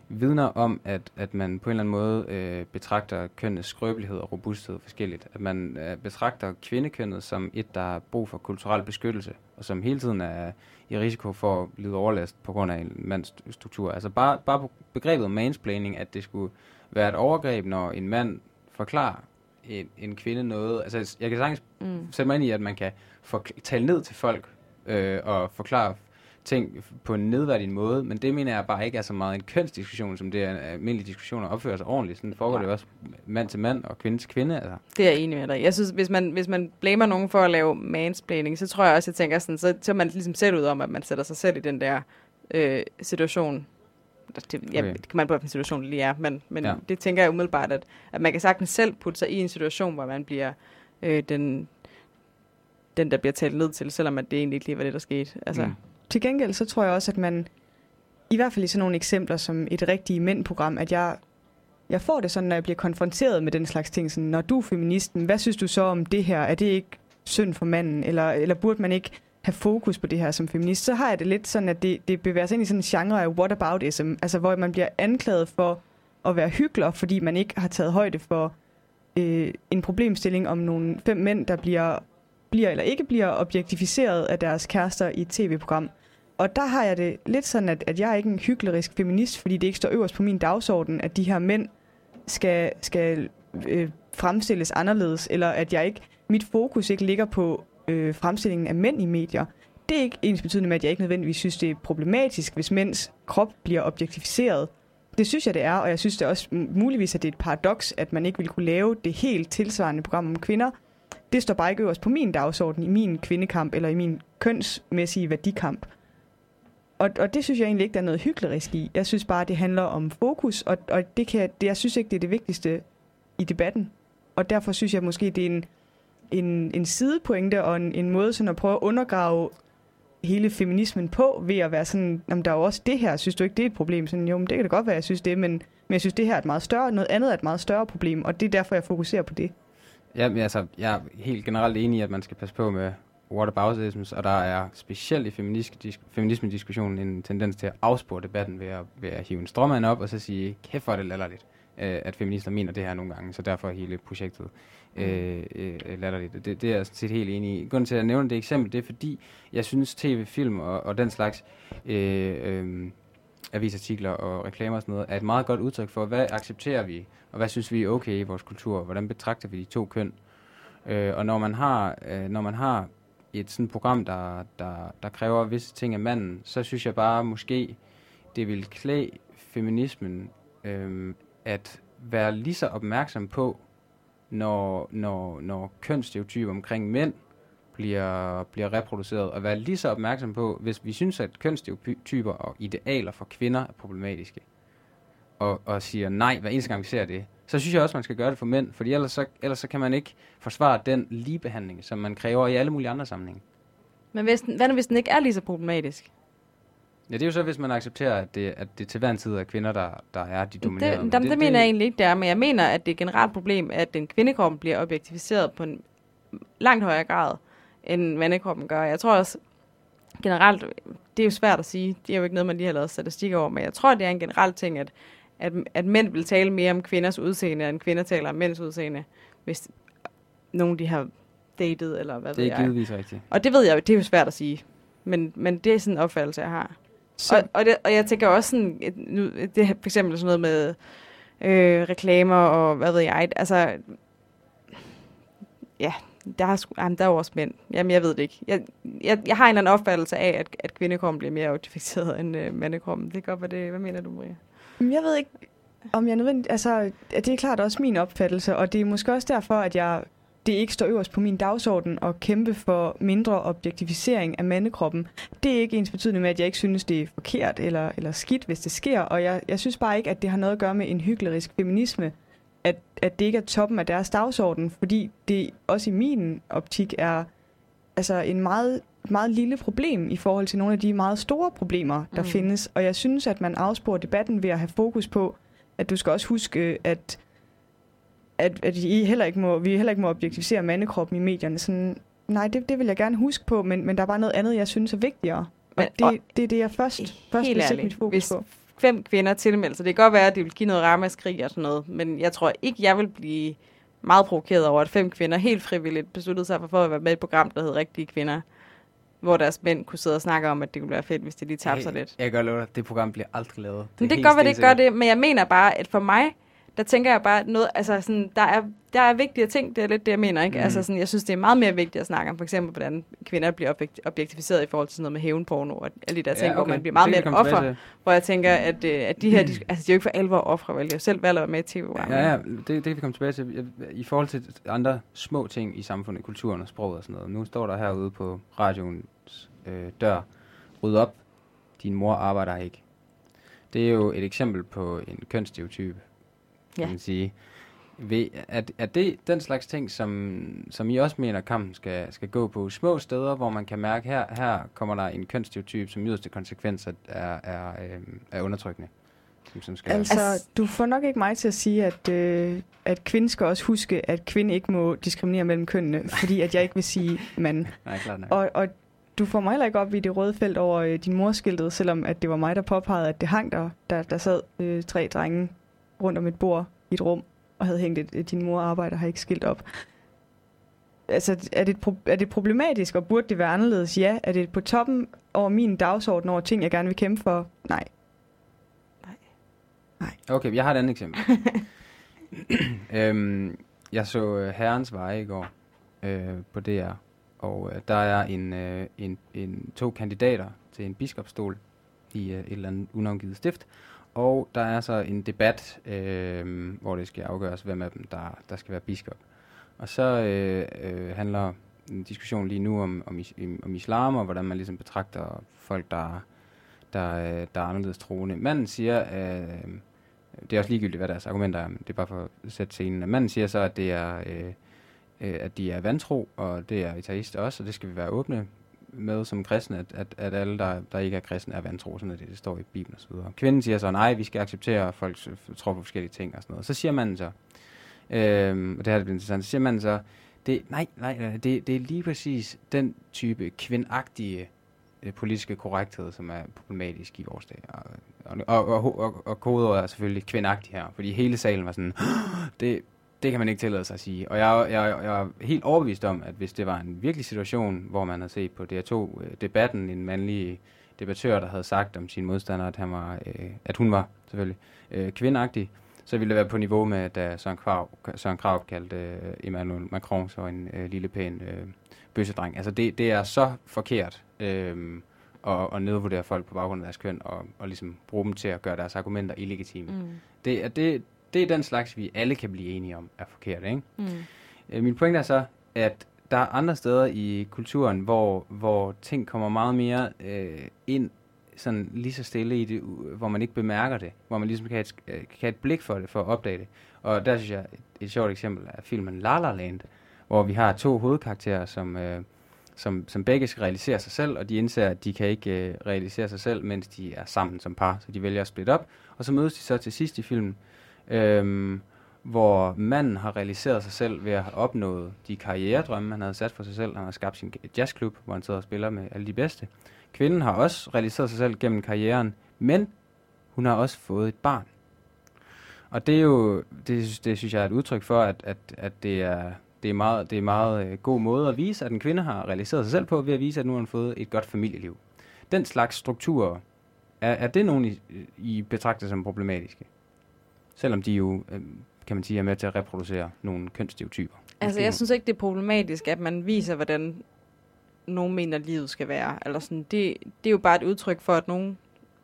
vidner om, at, at man på en eller anden måde øh, betragter kønnets skrøbelighed og robusthed forskelligt. At man øh, betragter kvindekønnet som et, der har brug for kulturel beskyttelse, og som hele tiden er i risiko for at lide overlast på grund af en mandsstruktur. Altså bare, bare begrebet mansplaining, at det skulle være et overgreb, når en mand forklarer en, en kvinde noget. Altså, jeg kan sagtens mm. sætte mig ind i, at man kan for, tale ned til folk øh, og forklare ting på en nedværdig måde, men det mener jeg bare ikke er så meget en kønsdiskussion, som det er en almindelig diskussion at opføre sig ordentligt. Sådan foregår ja. det også mand til mand og kvinde til kvinde. Altså. Det er jeg enig med dig. Jeg synes, hvis man, hvis man blamer nogen for at lave mansplaining, så tror jeg også, jeg tænker sådan, så, så man ligesom selv ud om, at man sætter sig selv i den der øh, situation, det, ja, okay. det kan man på en situation lige er, men, men ja. det tænker jeg umiddelbart, at, at man kan sagtens selv putte sig i en situation, hvor man bliver øh, den, den, der bliver talt ned til, selvom at det egentlig ikke lige var det, der skete. Altså. Mm. Til gengæld så tror jeg også, at man, i hvert fald i sådan nogle eksempler som et rigtigt mænd-program, at jeg, jeg får det sådan, når jeg bliver konfronteret med den slags ting, sådan, når du er feministen, hvad synes du så om det her? Er det ikke synd for manden? Eller, eller burde man ikke have fokus på det her som feminist, så har jeg det lidt sådan, at det, det bevæger sig ind i sådan en genre af whataboutism, altså hvor man bliver anklaget for at være hyggelig, fordi man ikke har taget højde for øh, en problemstilling om nogle fem mænd, der bliver, bliver eller ikke bliver objektificeret af deres kærester i et tv-program. Og der har jeg det lidt sådan, at, at jeg er ikke en hyklerisk feminist, fordi det ikke står øverst på min dagsorden, at de her mænd skal, skal øh, fremstilles anderledes, eller at jeg ikke, mit fokus ikke ligger på øh, fremstillingen af mænd i medier. Det er ikke ens betydende med, at jeg ikke nødvendigvis synes, det er problematisk, hvis mænds krop bliver objektificeret. Det synes jeg, det er, og jeg synes det også muligvis, at det er et paradoks, at man ikke vil kunne lave det helt tilsvarende program om kvinder. Det står bare ikke øverst på min dagsorden i min kvindekamp eller i min kønsmæssige værdikamp. Og, og det synes jeg egentlig ikke, der er noget hyklerisk i. Jeg synes bare, det handler om fokus, og, og det kan, det, jeg synes ikke, det er det vigtigste i debatten. og derfor synes jeg måske, det er en, en, en sidepointe og en, en måde sådan at prøve at undergrave hele feminismen på ved at være sådan, jamen der er jo også det her, synes du ikke, det er et problem? Sådan, jo, men det kan det godt være, jeg synes det, men, men jeg synes, det her er et meget større, noget andet er et meget større problem, og det er derfor, jeg fokuserer på det. Ja, men altså, jeg er helt generelt enig i, at man skal passe på med whataboutisms, og der er specielt i feminisme-diskussionen en tendens til at afspore debatten ved at, ved at hive en strømmand op og så sige, kæft for det latterligt, øh, at feminister mener det her nogle gange, så derfor er hele projektet øh, øh, latterligt. Det, det er jeg set helt enig i. Grunden til at nævne det eksempel, det er fordi, jeg synes tv-film og, og den slags øh, øh, avisartikler og reklamer og sådan noget, er et meget godt udtryk for, hvad accepterer vi, og hvad synes vi er okay i vores kultur, hvordan betragter vi de to køn. Øh, og når man har, øh, når man har et sådan program, der, der, der kræver visse ting af manden, så synes jeg bare måske, det vil klæde feminismen øh, at være lige så opmærksom på, når, når, når kønsstereotyper omkring mænd bliver, bliver reproduceret, og være lige så opmærksom på, hvis vi synes, at kønsstereotyper og idealer for kvinder er problematiske, og, og siger nej hver eneste gang, vi ser det, så synes jeg også, man skal gøre det for mænd, fordi ellers så, ellers så kan man ikke forsvare den ligebehandling, som man kræver i alle mulige andre sammenhænge. Men hvis den, hvad nu, hvis den ikke er lige så problematisk? Ja, det er jo så, hvis man accepterer, at det, at det til hver en tid er kvinder, der, der er de dominerende. Det, det, det, det mener jeg egentlig ikke, det er, men jeg mener, at det er et generelt problem, at den kvindekrop bliver objektificeret på en langt højere grad, end mandekroppen gør. Jeg tror også, generelt, det er jo svært at sige, det er jo ikke noget, man lige har lavet statistik over, men jeg tror, det er en generel ting, at, at, at mænd vil tale mere om kvinders udseende, end kvinder taler om mænds udseende, hvis nogen de har datet, eller hvad det ved jeg. Det er givetvis rigtigt. Og det ved jeg jo, det er jo svært at sige. Men, men det er sådan en opfattelse, jeg har. Så. Og, og, det, og jeg tænker også sådan, nu, det for eksempel sådan noget med øh, reklamer og hvad ved jeg, altså, ja, der er, jamen, der er også mænd. Jamen, jeg ved det ikke. Jeg, jeg, jeg har en eller anden opfattelse af, at, at kvindekroppen bliver mere objektificeret end øh, mandekroppen. Det godt være det. Hvad mener du, Maria? Jeg ved ikke, om jeg nødvendigt... Altså, det er klart også min opfattelse, og det er måske også derfor, at jeg det ikke står øverst på min dagsorden at kæmpe for mindre objektificering af mandekroppen. Det er ikke ens betydende med, at jeg ikke synes, det er forkert eller, eller skidt, hvis det sker. Og jeg, jeg synes bare ikke, at det har noget at gøre med en hyklerisk feminisme, at, at det ikke er toppen af deres dagsorden, fordi det også i min optik er altså en meget, meget lille problem i forhold til nogle af de meget store problemer, der mm. findes. Og jeg synes, at man afsporer debatten ved at have fokus på, at du skal også huske, at at, at I heller ikke må, vi heller ikke må objektivisere mandekroppen i medierne. Sådan, nej, det, det vil jeg gerne huske på, men, men der er bare noget andet, jeg synes er vigtigere. Og det, og det er det, jeg først, først vil sætte mit fokus hvis på. fem kvinder tilmelder sig, det kan godt være, at det vil give noget ramaskrig og sådan noget, men jeg tror ikke, jeg vil blive meget provokeret over, at fem kvinder helt frivilligt besluttede sig for at være med i et program, der hed Rigtige Kvinder hvor deres mænd kunne sidde og snakke om, at det kunne være fedt, hvis de lige tabte sig lidt. Jeg kan godt love dig, det program bliver aldrig lavet. Det, men det kan godt være, det gør det, men jeg mener bare, at for mig, der tænker jeg bare noget, altså sådan, der er, der er vigtige ting, det er lidt det, jeg mener, ikke? Mm. Altså sådan, jeg synes, det er meget mere vigtigt at snakke om, for eksempel, hvordan kvinder bliver objektificeret i forhold til sådan noget med hævnporno, og alle de der ting, ja, okay. hvor man bliver meget mere et offer, hvor jeg tænker, at, øh, at de her, de, altså de er jo ikke for alvor ofre, vel? Jeg selv valgt at være med i tv Ja, ja, det, det kan vi komme tilbage til. I forhold til andre små ting i samfundet, kulturen og sproget og sådan noget. Nu står der herude på radioens øh, dør, ryd op, din mor arbejder ikke. Det er jo et eksempel på en kønsstereotyp, kan ja. man sige. Ved, er, er det den slags ting, som, som I også mener, kampen skal, skal gå på små steder, hvor man kan mærke, her, her kommer der en kønsstereotyp, som yderste konsekvens er, er, øh, er undertrykkende? Som, skal altså, være. du får nok ikke mig til at sige, at, øh, at kvinden skal også huske, at kvinden ikke må diskriminere mellem kønnene, fordi at jeg ikke vil sige mand. Nej, klart nej. Og, og du får mig heller ikke op i det røde felt over øh, din morskiltet, selvom at det var mig, der påpegede, at det hang der. Der, der sad øh, tre drenge rundt om et bord i et rum og havde hængt et, din mor arbejder har ikke skilt op. Altså, er det, er det problematisk, og burde det være anderledes? Ja. Er det på toppen over min dagsorden over ting, jeg gerne vil kæmpe for? Nej. Nej. Nej. Okay, jeg har et andet eksempel. øhm, jeg så uh, Herrens Veje i går øh, på DR, og uh, der er en, uh, en, en, to kandidater til en biskopstol i uh, et eller andet unavngivet stift, og der er så en debat, øh, hvor det skal afgøres, hvem af dem, der, der skal være biskop. Og så øh, øh, handler en diskussion lige nu om, om, om islam, og hvordan man ligesom betragter folk, der, der, øh, der er anderledes troende. Manden siger, øh, det er også ligegyldigt, hvad deres argumenter er, men det er bare for at sætte scenen. Manden siger så, at det er, øh, øh, at de er vantro, og det er ateister også, og det skal vi være åbne med som kristne, at, at, at alle, der, der ikke er kristne, er vantro, sådan at det, det står i Bibelen osv. Kvinden siger så, nej, vi skal acceptere, at folk øh, tror på forskellige ting og sådan noget. Så siger manden så, øh, og det her det bliver interessant, så siger manden så, det, nej, nej, det, det er lige præcis den type kvindagtige øh, politiske korrekthed, som er problematisk i vores dag. Og, og, og, og, og kodeordet er selvfølgelig kvindagtig her, fordi hele salen var sådan, det, det kan man ikke tillade sig at sige. Og jeg, jeg, jeg er helt overbevist om, at hvis det var en virkelig situation, hvor man havde set på DR2-debatten en mandlig debattør, der havde sagt om sin modstander, at, han var, øh, at hun var selvfølgelig øh, kvindagtig, så ville det være på niveau med, da Søren Krav, Søren Krav kaldte øh, Emmanuel Macron så en øh, lille pæn øh, bøssedreng. Altså det, det er så forkert øh, at, at nedvurdere folk på baggrund af deres køn og, og ligesom bruge dem til at gøre deres argumenter illegitime. Mm. Det, det, det er den slags, vi alle kan blive enige om er forkert. Ikke? Mm. Øh, min pointe er så, at der er andre steder i kulturen, hvor, hvor ting kommer meget mere øh, ind sådan lige så stille i det, hvor man ikke bemærker det, hvor man ligesom kan have et, øh, kan have et blik for det, for at opdage det. Og der synes jeg, et, et sjovt eksempel er filmen La La Land, hvor vi har to hovedkarakterer, som, øh, som, som begge skal realisere sig selv, og de indser, at de kan ikke øh, realisere sig selv, mens de er sammen som par, så de vælger at splitte op. Og så mødes de så til sidst i filmen, øh, hvor manden har realiseret sig selv ved at have opnået de karrieredrømme, han havde sat for sig selv. Han har skabt sin jazzklub, hvor han sidder og spiller med alle de bedste. Kvinden har også realiseret sig selv gennem karrieren, men hun har også fået et barn. Og det er jo, det, det synes jeg er et udtryk for, at, at, at det er, det er meget, det er meget øh, god måde at vise, at en kvinde har realiseret sig selv på, ved at vise, at nu har hun fået et godt familieliv. Den slags strukturer, er, er det nogen, I, I betragter som problematiske? Selvom de jo, øh, kan man sige, er med til at reproducere nogle kønsstereotyper. Altså, jeg synes ikke, det er problematisk, at man viser, hvordan nogen mener, livet skal være. Eller sådan, det, det er jo bare et udtryk for, at nogen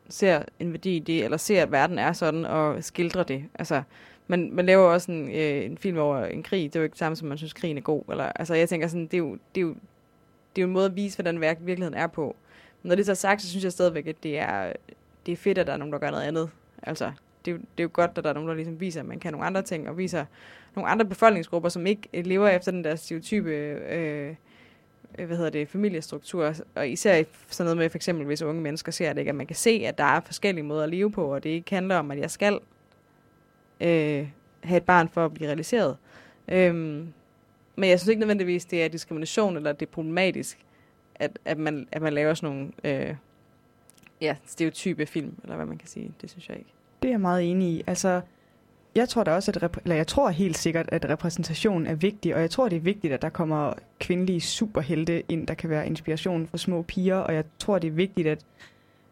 ser en værdi i det, eller ser, at verden er sådan, og skildrer det. Altså, man, man laver også en, øh, en film over en krig. Det er jo ikke det samme, som man synes, krigen er god. Eller, altså, jeg tænker sådan, det er, jo, det, er jo, det er jo en måde at vise, hvordan virkeligheden er på. Men når det så er sagt, så synes jeg stadigvæk, at det er, det er fedt, at der er nogen, der gør noget andet. Altså, det, er jo, det er jo godt, at der er nogen, der ligesom viser, at man kan nogle andre ting, og viser nogle andre befolkningsgrupper, som ikke øh, lever efter den der stereotype øh, øh, hvad hedder det, familiestruktur, og især sådan noget med for eksempel, hvis unge mennesker ser det, ikke, at man kan se, at der er forskellige måder at leve på, og det ikke handler om, at jeg skal øh, have et barn for at blive realiseret. Øhm, men jeg synes ikke nødvendigvis, det er diskrimination, eller det er problematisk, at, at, man, at man laver sådan nogle øh, ja, stereotype film, eller hvad man kan sige. Det synes jeg ikke. Det er jeg meget enig i. Altså, jeg tror da også, at eller jeg tror helt sikkert, at repræsentation er vigtig, og jeg tror, det er vigtigt, at der kommer kvindelige superhelte ind, der kan være inspiration for små piger, og jeg tror, det er vigtigt, at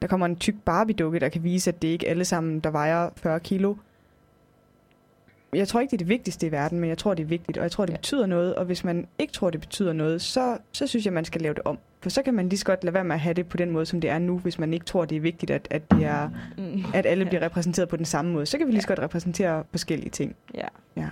der kommer en tyk Barbie-dukke, der kan vise, at det ikke alle sammen, der vejer 40 kilo. Jeg tror ikke, det er det vigtigste i verden, men jeg tror, det er vigtigt, og jeg tror, det betyder noget, og hvis man ikke tror, det betyder noget, så, så synes jeg, man skal lave det om. For så kan man lige så godt lade være med at have det på den måde, som det er nu, hvis man ikke tror, det er vigtigt, at, at, det er, mm. at alle bliver repræsenteret på den samme måde. Så kan vi lige så godt repræsentere forskellige ting. Ja. ja.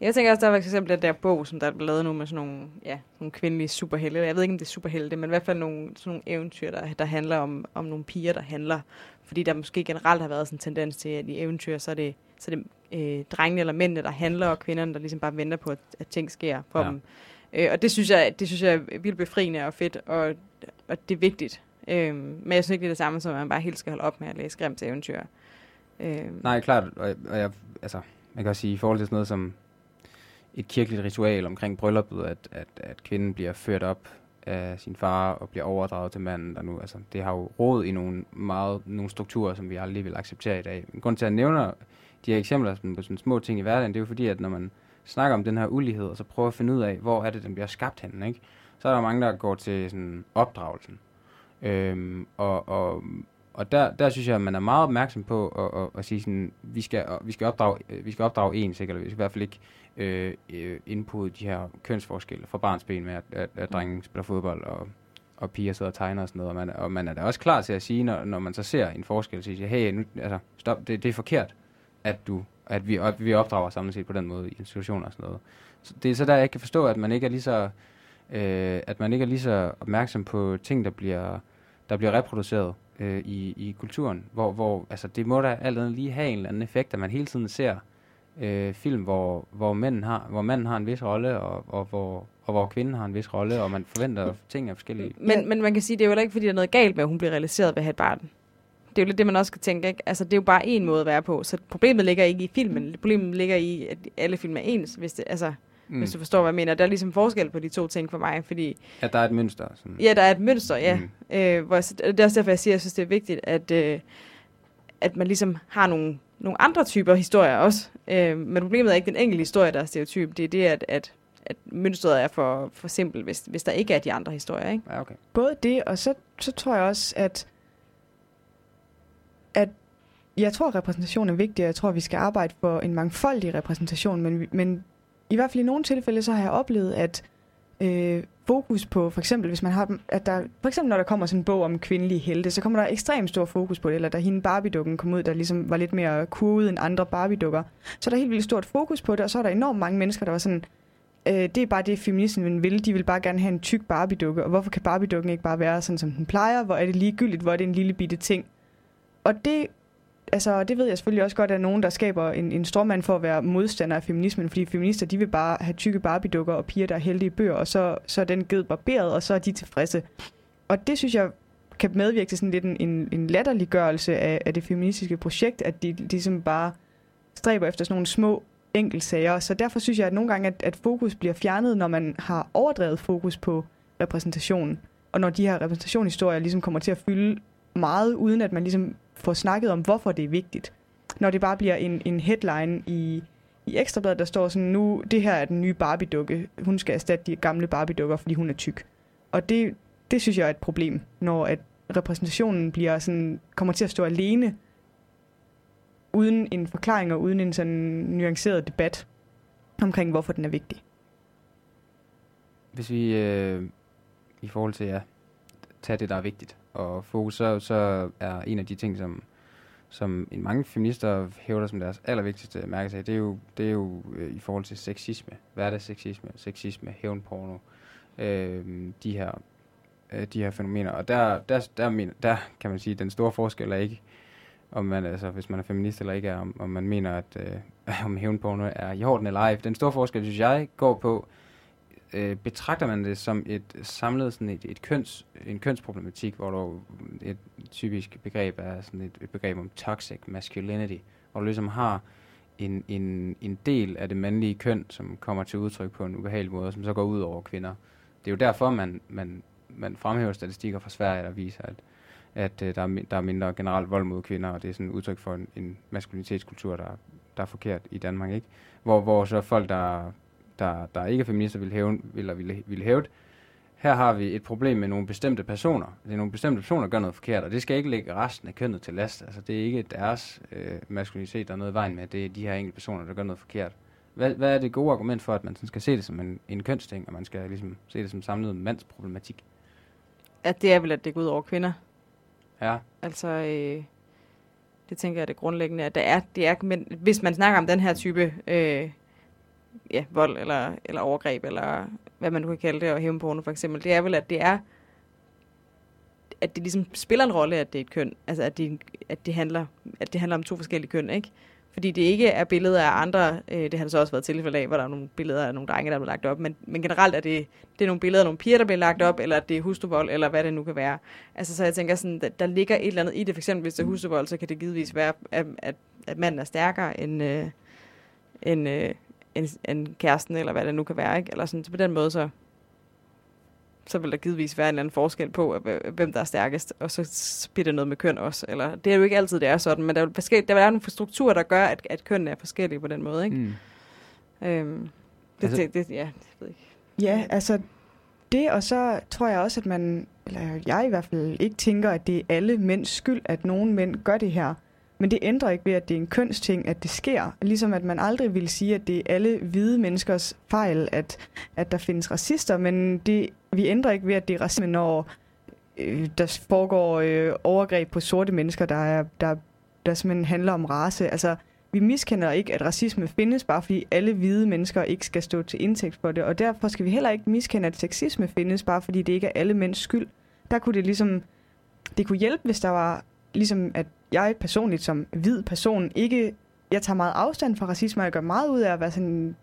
Jeg tænker også, der var eksempel den der bog, som der er lavet nu med sådan nogle, ja, nogle kvindelige superhelte. Jeg ved ikke, om det er superhelte, men i hvert fald nogle, sådan nogle eventyr, der, der handler om, om nogle piger, der handler. Fordi der måske generelt har været sådan en tendens til, at i eventyr, så er det, så er det øh, drengene eller mændene, der handler, og kvinderne, der ligesom bare venter på, at, at ting sker for ja. dem. Øh, og det synes, jeg, det synes jeg er vildt befriende og fedt, og, og det er vigtigt. Øh, men jeg synes ikke, det er det samme, som at man bare helt skal holde op med at læse grimt eventyr. Øh. Nej, klart. Og, og jeg, altså, man kan også sige, i forhold til sådan noget som et kirkeligt ritual omkring brylluppet, at, at, at kvinden bliver ført op af sin far og bliver overdraget til manden, der nu, altså, det har jo råd i nogle, meget, nogle strukturer, som vi aldrig vil acceptere i dag. Men grund til at nævne de her eksempler på sådan små ting i hverdagen, det er jo fordi, at når man snakker om den her ulighed, og så prøver at finde ud af, hvor er det, den bliver skabt henne, ikke? så er der mange, der går til sådan opdragelsen. Øhm, og, og, og der, der synes jeg, at man er meget opmærksom på at, at, at sige sådan, vi skal, vi skal opdrage, øh, vi skal opdrage ens, ikke? eller vi skal i hvert fald ikke øh, øh indpode indpude de her kønsforskelle fra barns ben med, at, at, at drenge spiller fodbold, og, og piger sidder og tegner og sådan noget. Og man, og man er da også klar til at sige, når, når man så ser en forskel, så siger, hey, nu, altså, stop, det, det er forkert, at du at vi, at vi opdrager samlet set på den måde i institutioner og sådan noget. Så det er så der, jeg kan forstå, at man ikke er lige så, øh, at man ikke er lige så opmærksom på ting, der bliver, der bliver reproduceret. øh, i, i kulturen, hvor, hvor altså, det må da alt andet lige have en eller anden effekt, at man hele tiden ser øh, film, hvor, hvor, mænden har, hvor manden har en vis rolle, og, og, hvor, og hvor kvinden har en vis rolle, og man forventer ting er forskellige. Men, men man kan sige, det er jo heller ikke, fordi der er noget galt med, at hun bliver realiseret ved at have et barn. Det er jo lidt det, man også skal tænke. Ikke? Altså, det er jo bare en måde at være på. Så problemet ligger ikke i filmen. Problemet ligger i, at alle film er ens. Hvis, det, altså, mm. hvis du forstår, hvad jeg mener. Der er ligesom forskel på de to ting for mig. Fordi, ja, der er et mønster. Sådan. Ja, der er et mønster, ja. Mm. Øh, hvor, det er også derfor, jeg siger, at jeg synes, det er vigtigt, at, øh, at man ligesom har nogle, nogle andre typer historier også. Øh, men problemet er ikke den enkelte historie, der er stereotyp. Det er det, at, at at mønstret er for, for simpelt, hvis, hvis der ikke er de andre historier. Ikke? Ja, okay. Både det, og så, så tror jeg også, at, at jeg tror, at repræsentation er vigtig, og jeg tror, at vi skal arbejde for en mangfoldig repræsentation, men, men i hvert fald i nogle tilfælde, så har jeg oplevet, at øh, fokus på, for eksempel, hvis man har, at der, for eksempel når der kommer sådan en bog om kvindelige helte, så kommer der ekstremt stor fokus på det, eller da hende Barbie-dukken kom ud, der ligesom var lidt mere kurvet end andre Barbie-dukker, så er der helt vildt stort fokus på det, og så er der enormt mange mennesker, der var sådan, øh, det er bare det, feministen vil. De vil bare gerne have en tyk Barbie-dukke, og hvorfor kan Barbie-dukken ikke bare være sådan, som den plejer? Hvor er det ligegyldigt? Hvor er det en lille bitte ting? Og det, altså, det ved jeg selvfølgelig også godt, at nogen, der skaber en, en stormand for at være modstander af feminismen, fordi feminister, de vil bare have tykke Barbie-dukker og piger, der er heldige bøger, og så, så er den ged barberet, og så er de tilfredse. Og det synes jeg kan medvirke til sådan lidt en, en, en latterliggørelse af, af det feministiske projekt, at de ligesom bare stræber efter sådan nogle små enkeltsager. Så derfor synes jeg, at nogle gange, at, at fokus bliver fjernet, når man har overdrevet fokus på repræsentationen. Og når de her repræsentationshistorier ligesom kommer til at fylde meget, uden at man ligesom få snakket om, hvorfor det er vigtigt. Når det bare bliver en, en headline i, i Ekstrabladet, der står sådan, nu, det her er den nye Barbie-dukke. Hun skal erstatte de gamle Barbie-dukker, fordi hun er tyk. Og det, det synes jeg er et problem, når at repræsentationen bliver sådan, kommer til at stå alene uden en forklaring og uden en sådan nuanceret debat omkring, hvorfor den er vigtig. Hvis vi øh, i forhold til ja, tage det, der er vigtigt, og fokus, så, så er en af de ting, som, som en mange feminister hævder som deres allervigtigste mærkesag, det er jo, det er jo øh, i forhold til sexisme, hverdagsseksisme, sexisme, hævnporno, øh, de her øh, de her fænomener. Og der, der, der, der, der kan man sige, at den store forskel er ikke, om man, altså, hvis man er feminist eller ikke er, om, om man mener, at øh, om hævnporno er i orden eller ej. Den store forskel, synes jeg, går på, øh, betragter man det som et samlet sådan et, et køns, en kønsproblematik, hvor der et typisk begreb er sådan et, et begreb om toxic masculinity, hvor du ligesom har en, en, en del af det mandlige køn, som kommer til udtryk på en ubehagelig måde, som så går ud over kvinder. Det er jo derfor, man, man, man fremhæver statistikker fra Sverige, der viser, at at øh, der, er, der er mindre generelt vold mod kvinder, og det er sådan et udtryk for en, en maskulinitetskultur, der, der er forkert i Danmark, ikke? Hvor, hvor så folk, der, der, der ikke er feminister, vil hæve, vil, vil, vil hæve her har vi et problem med nogle bestemte personer. Det er nogle bestemte personer, der gør noget forkert, og det skal ikke lægge resten af kønnet til last. Altså, det er ikke deres øh, maskulinitet, der er noget i vejen med. Det er de her enkelte personer, der gør noget forkert. Hvad, hvad er det gode argument for, at man sådan skal se det som en, en kønsting, og man skal ligesom se det som samlet mandsproblematik? At det er vel, at det går ud over kvinder. Ja. Altså, øh, det tænker jeg det grundlæggende, at der er, det er, men hvis man snakker om den her type øh, ja, vold eller, eller overgreb, eller hvad man nu kan kalde det, og hævnporno for eksempel, det er vel, at det er, at det ligesom spiller en rolle, at det er et køn, altså at det, at det, handler, at det handler om to forskellige køn, ikke? Fordi det ikke er billeder af andre, øh, det har så også været tilfælde af, hvor der er nogle billeder af nogle drenge, der er blevet lagt op, men, men generelt er det, det er nogle billeder af nogle piger, der bliver lagt op, eller det er hustruvold, eller hvad det nu kan være. Altså så jeg tænker sådan, der, der ligger et eller andet i det, for eksempel hvis det er hustruvold, så kan det givetvis være, at, at, at manden er stærkere end, øh, end, øh, end, end kæresten, eller hvad det nu kan være, ikke? Eller sådan, så på den måde så, så vil der givetvis være en eller anden forskel på, hvem der er stærkest, og så bliver det noget med køn også. Eller, det er jo ikke altid, det er sådan, men der, er forskellige, der er nogle strukturer, der gør, at, at køn er forskellige på den måde. Ikke? Mm. Øhm, det, altså, det, det, ja, det ved ikke. Ja, altså det, og så tror jeg også, at man, eller jeg i hvert fald ikke tænker, at det er alle mænds skyld, at nogle mænd gør det her. Men det ændrer ikke ved, at det er en kønsting, at det sker. Ligesom at man aldrig vil sige, at det er alle hvide menneskers fejl, at, at der findes racister, men det, vi ændrer ikke ved, at det er racisme, når øh, der foregår øh, overgreb på sorte mennesker, der, er, der, der simpelthen handler om race. Altså, vi miskender ikke, at racisme findes, bare fordi alle hvide mennesker ikke skal stå til indtægt for det. Og derfor skal vi heller ikke miskende, at sexisme findes, bare fordi det ikke er alle mænds skyld. Der kunne det ligesom det kunne hjælpe, hvis der var, ligesom at jeg personligt som hvid person, ikke, jeg tager meget afstand fra racisme, og jeg gør meget ud af at være sådan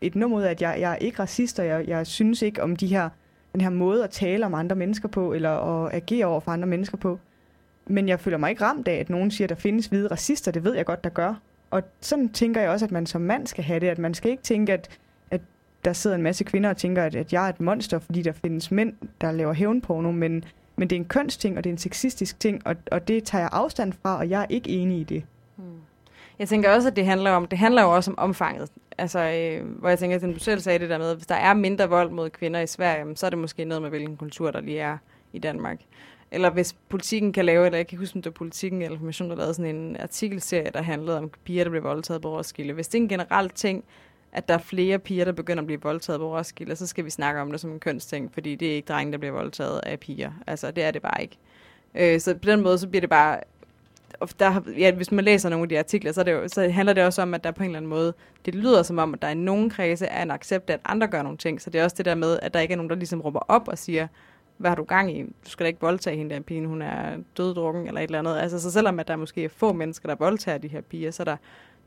et nummer ud af, at jeg, jeg er ikke racist, og jeg, jeg synes ikke om de her, den her måde at tale om andre mennesker på, eller at agere over for andre mennesker på. Men jeg føler mig ikke ramt af, at nogen siger, at der findes hvide racister. Det ved jeg godt, der gør. Og sådan tænker jeg også, at man som mand skal have det. At man skal ikke tænke, at, at der sidder en masse kvinder og tænker, at, at jeg er et monster, fordi der findes mænd, der laver hævnporno. Men, men det er en kønsting, og det er en sexistisk ting, og, og det tager jeg afstand fra, og jeg er ikke enig i det. Hmm. Jeg tænker også, at det handler om, det handler jo også om omfanget. Altså, øh, hvor jeg tænker, at du selv sagde det der med, at hvis der er mindre vold mod kvinder i Sverige, så er det måske noget med, hvilken kultur der lige er i Danmark. Eller hvis politikken kan lave, eller jeg kan huske, om det var politikken eller information, der lavede sådan en artikelserie, der handlede om piger, der blev voldtaget på Roskilde. Hvis det er en generel ting, at der er flere piger, der begynder at blive voldtaget på Roskilde, så skal vi snakke om det som en kønsting, fordi det er ikke drenge, der bliver voldtaget af piger. Altså, det er det bare ikke. Øh, så på den måde, så bliver det bare... Der, ja, hvis man læser nogle af de artikler, så, er det jo, så handler det også om, at der på en eller anden måde, det lyder som om, at der i nogle kredse er en accept at andre gør nogle ting. Så det er også det der med, at der ikke er nogen, der ligesom råber op og siger, hvad har du gang i? Du skal da ikke voldtage hende der pige, hun er døddrukken eller et eller andet. Altså, så selvom at der måske er få mennesker, der voldtager de her piger, så er der,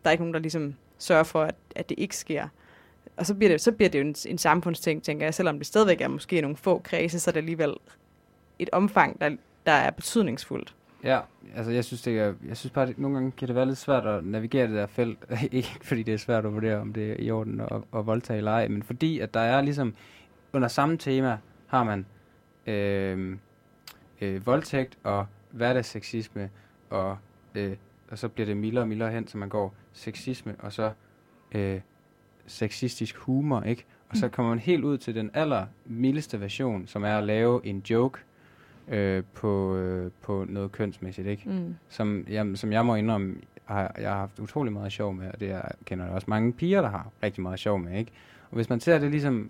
der er ikke nogen, der ligesom sørger for, at, at det ikke sker. Og så bliver det, så bliver det jo en, en samfundsting, tænker jeg. Selvom det stadigvæk er måske nogle få kredse, så er det alligevel et omfang, der, der er betydningsfuldt. Ja, altså jeg synes, det er, jeg synes bare, at nogle gange kan det være lidt svært at navigere det der felt. ikke fordi det er svært at vurdere, om det er i orden at, at voldtage eller ej, men fordi at der er ligesom, under samme tema har man øh, øh, voldtægt og hverdagsseksisme, og, øh, og så bliver det mildere og mildere hen, så man går sexisme, og så øh, sexistisk humor, ikke? Og så mm. kommer man helt ud til den aller mildeste version, som er at lave en joke øh, på, øh, på noget kønsmæssigt, ikke? Mm. Som, jamen, som jeg må indrømme, har, jeg har haft utrolig meget sjov med, og det er, kender jeg også mange piger, der har rigtig meget sjov med, ikke? Og hvis man ser det ligesom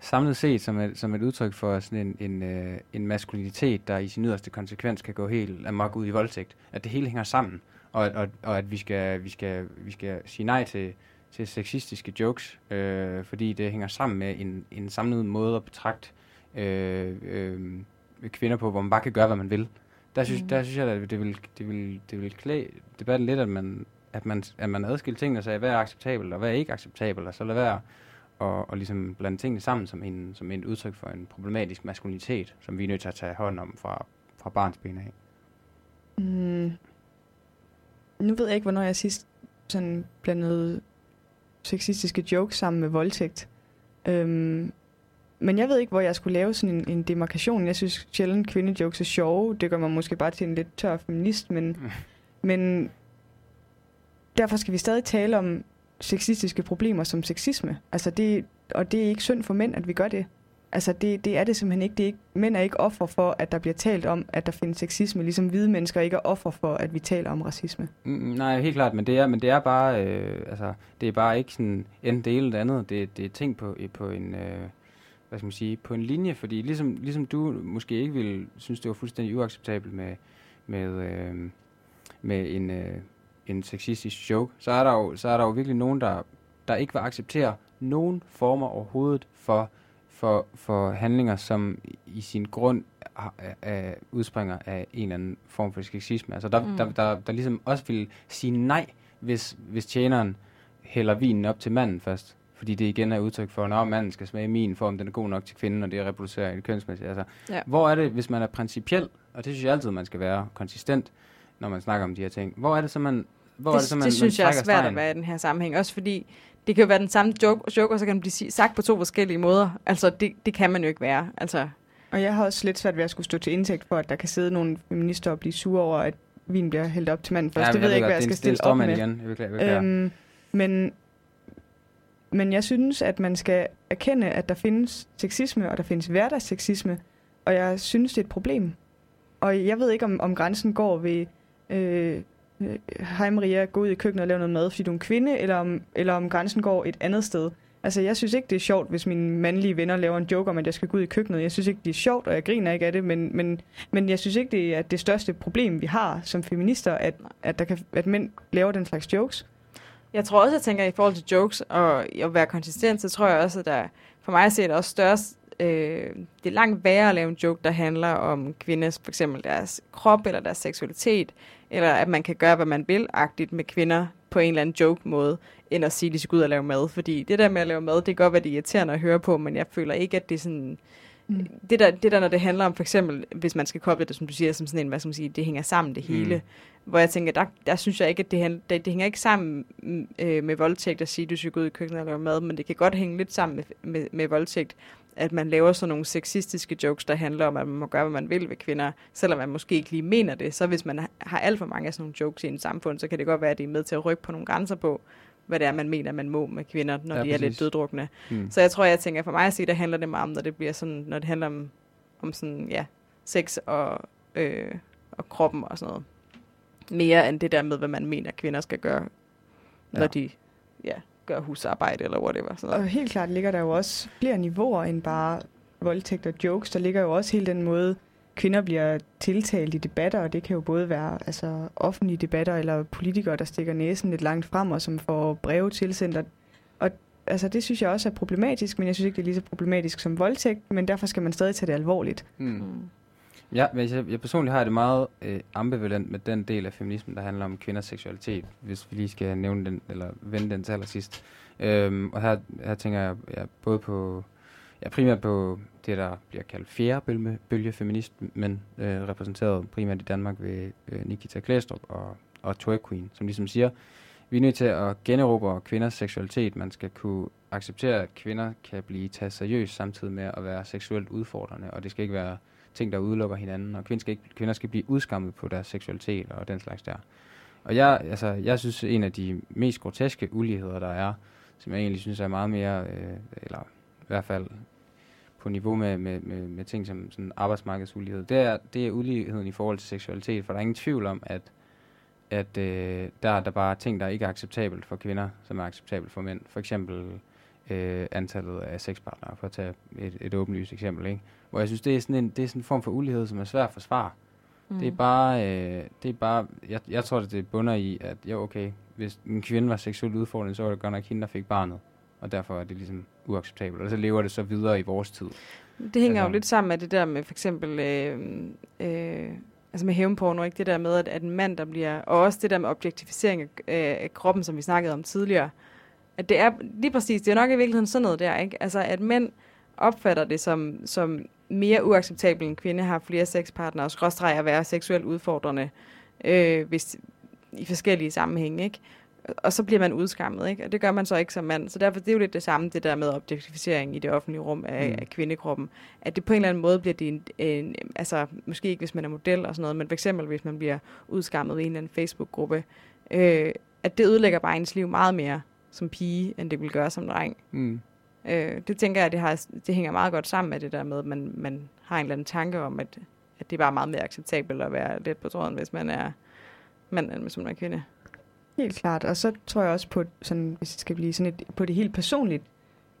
samlet set som et, som et udtryk for sådan en, en, øh, en maskulinitet, der i sin yderste konsekvens kan gå helt amok ud i voldtægt. At det hele hænger sammen, og, og, og at vi skal, vi, skal, vi skal sige nej til, til sexistiske jokes, øh, fordi det hænger sammen med en, en samlet måde at betragte øh, øh, kvinder på, hvor man bare kan gøre, hvad man vil. Der synes, mm. der synes jeg, at det vil, det vil, det vil klæde debatten lidt, at man, at man, at man adskiller tingene og sagde, hvad er acceptabelt, og hvad er ikke acceptabelt, og så lade være og, og ligesom blande tingene sammen som en, som en udtryk for en problematisk maskulinitet, som vi er nødt til at tage hånd om fra, fra barns ben af. Mm. Nu ved jeg ikke, hvornår jeg sidst sådan blandede sexistiske jokes sammen med voldtægt. Øhm, men jeg ved ikke, hvor jeg skulle lave sådan en, en demarkation. Jeg synes sjældent kvindejokes er sjove. Det gør mig måske bare til en lidt tør feminist, men, mm. men derfor skal vi stadig tale om sexistiske problemer som sexisme. Altså det, og det er ikke synd for mænd, at vi gør det. Altså det, det er det simpelthen ikke. Det er ikke. Mænd er ikke offer for, at der bliver talt om, at der findes sexisme, ligesom hvide mennesker ikke er offer for, at vi taler om racisme. Mm, mm, nej, helt klart, men det er, men det er bare, øh, altså, det er bare ikke sådan en del eller andet. Det, det er ting på, på en, øh, hvad skal man sige, på en linje, fordi ligesom, ligesom du måske ikke vil synes, det var fuldstændig uacceptabelt med, med, øh, med en, øh, en sexistisk joke, så er der jo, så er der jo virkelig nogen, der, der ikke vil acceptere nogen former overhovedet for, for, for handlinger, som i sin grund uh, udspringer af en eller anden form for sexisme. Altså der, mm. der, der, der ligesom også vil sige nej, hvis, hvis tjeneren hælder vinen op til manden først. Fordi det igen er udtryk for, at manden skal smage min for, om den er god nok til kvinden, og det er reproduceret kønsmæssigt. Altså, ja. Hvor er det, hvis man er principiel, og det synes jeg altid, man skal være konsistent, når man snakker om de her ting. Hvor er det så, man... Hvor det, er det, så, man, det synes man jeg er svært stregen? at være i den her sammenhæng. Også fordi det kan jo være den samme joke, joke og så kan den blive sagt på to forskellige måder. Altså, det, det kan man jo ikke være. Altså. Og jeg har også lidt svært ved at skulle stå til indtægt for, at der kan sidde nogle feminister og blive sure over, at vin bliver hældt op til manden først. Ja, det ved jeg ikke, hvad jeg skal stille op med. Igen. Jeg beklager, jeg beklager. Øhm, men, men jeg synes, at man skal erkende, at der findes sexisme, og der findes hverdagssexisme, og jeg synes, det er et problem. Og jeg ved ikke, om, om grænsen går ved Øh, øh, hej Maria, gå ud i køkkenet og lave noget mad, fordi du er en kvinde, eller om, eller om grænsen går et andet sted. Altså, jeg synes ikke, det er sjovt, hvis mine mandlige venner laver en joke om, at jeg skal gå ud i køkkenet. Jeg synes ikke, det er sjovt, og jeg griner ikke af det, men, men, men jeg synes ikke, det er det største problem, vi har som feminister, at, at, der kan, at mænd laver den slags jokes. Jeg tror også, jeg tænker, i forhold til jokes og at være konsistent, så tror jeg også, at der for mig ser det også størst, øh, det er langt værre at lave en joke, der handler om kvinders, for eksempel deres krop eller deres seksualitet, eller at man kan gøre, hvad man vil, agtigt med kvinder på en eller anden joke-måde, end at sige, at de skal ud og lave mad. Fordi det der med at lave mad, det kan godt være, det er irriterende at høre på, men jeg føler ikke, at det er sådan... Mm. Det, der, det der, når det handler om for eksempel, hvis man skal koble det, som du siger, som sådan en, hvad skal man sige, det hænger sammen det hele. Mm. Hvor jeg tænker, der, der synes jeg ikke, at det, det, det hænger ikke sammen øh, med voldtægt at sige, at du skal gå ud i køkkenet og lave mad, men det kan godt hænge lidt sammen med, med, med voldtægt, at man laver sådan nogle sexistiske jokes, der handler om, at man må gøre, hvad man vil ved kvinder, selvom man måske ikke lige mener det. Så hvis man har alt for mange af sådan nogle jokes i en samfund, så kan det godt være, at det er med til at rykke på nogle grænser på, hvad det er, man mener, man må med kvinder, når ja, de præcis. er lidt døddrukne. Mm. Så jeg tror, jeg tænker, for mig at sige, der handler det meget om, når det bliver sådan, når det handler om, om sådan, ja, sex og, øh, og kroppen og sådan noget. Mere end det der med, hvad man mener, kvinder skal gøre, ja. når de ja, gør husarbejde eller whatever. Sådan noget. Og helt klart ligger der jo også flere niveauer end bare voldtægt og jokes. Der ligger jo også hele den måde, kvinder bliver tiltalt i debatter, og det kan jo både være altså, offentlige debatter eller politikere, der stikker næsen lidt langt frem og som får breve tilsendt. Og, og altså, det synes jeg også er problematisk, men jeg synes ikke, det er lige så problematisk som voldtægt, men derfor skal man stadig tage det alvorligt. Mm. Ja, men jeg, jeg personligt har det meget øh, ambivalent med den del af feminismen, der handler om kvinders seksualitet, hvis vi lige skal nævne den, eller vende den til allersidst. Øhm, og her, her tænker jeg ja, både på, ja, primært på det, der bliver kaldt fjerde bølge, bølge feminist, men øh, repræsenteret primært i Danmark ved øh, Nikita Klæstrup og, og Twerk Queen, som ligesom siger, vi er nødt til at generobre kvinders seksualitet. Man skal kunne acceptere, at kvinder kan blive taget seriøst samtidig med at være seksuelt udfordrende, og det skal ikke være ting, der udelukker hinanden, og kvinder skal, ikke, kvinder skal blive udskammet på deres seksualitet og den slags der. Og jeg, altså, jeg synes, en af de mest groteske uligheder, der er, som jeg egentlig synes er meget mere, øh, eller i hvert fald på niveau med, med, med, med ting som sådan arbejdsmarkedsulighed, det er, det er uligheden i forhold til seksualitet, for der er ingen tvivl om, at, at øh, der er der bare ting, der ikke er acceptabelt for kvinder, som er acceptabelt for mænd. For eksempel øh, antallet af sexpartnere, for at tage et, et åbenlyst eksempel. Ikke? Hvor jeg synes, det er, sådan en, det er sådan en form for ulighed, som er svær at forsvare. Mm. Det er bare, øh, det er bare jeg, jeg tror, at det bunder i, at jo, okay, hvis en kvinde var seksuelt udfordrende, så var det godt nok hende, der fik barnet. Og derfor er det ligesom uacceptabelt. Og så lever det så videre i vores tid. Det hænger altså, jo lidt sammen med det der med for eksempel... Øh, øh, altså med hævnporno, ikke? Det der med, at, at en mand, der bliver... Og også det der med objektificering af, af kroppen, som vi snakkede om tidligere. At det er lige præcis, det er nok i virkeligheden sådan noget der, ikke? Altså at mænd opfatter det som, som mere uacceptabelt, en kvinde har flere sexpartnere, og skråstreger at være seksuelt udfordrende øh, hvis, i forskellige sammenhænge, ikke? Og så bliver man udskammet, ikke? Og det gør man så ikke som mand. Så derfor det er jo lidt det samme, det der med objektificering i det offentlige rum af, mm. af kvindekroppen. At det på en eller anden måde bliver det en, en, altså måske ikke hvis man er model og sådan noget, men for eksempel hvis man bliver udskammet i en eller anden Facebook-gruppe, øh, at det ødelægger bare ens liv meget mere som pige, end det vil gøre som dreng. Mm. Øh, det tænker jeg, det, har, det hænger meget godt sammen med det der med, at man, man har en eller anden tanke om, at, at det er bare meget mere acceptabelt at være lidt på tråden, hvis man er mand, end hvis man er kvinde. Helt klart. Og så tror jeg også på, sådan, hvis det skal blive sådan et, på det helt personligt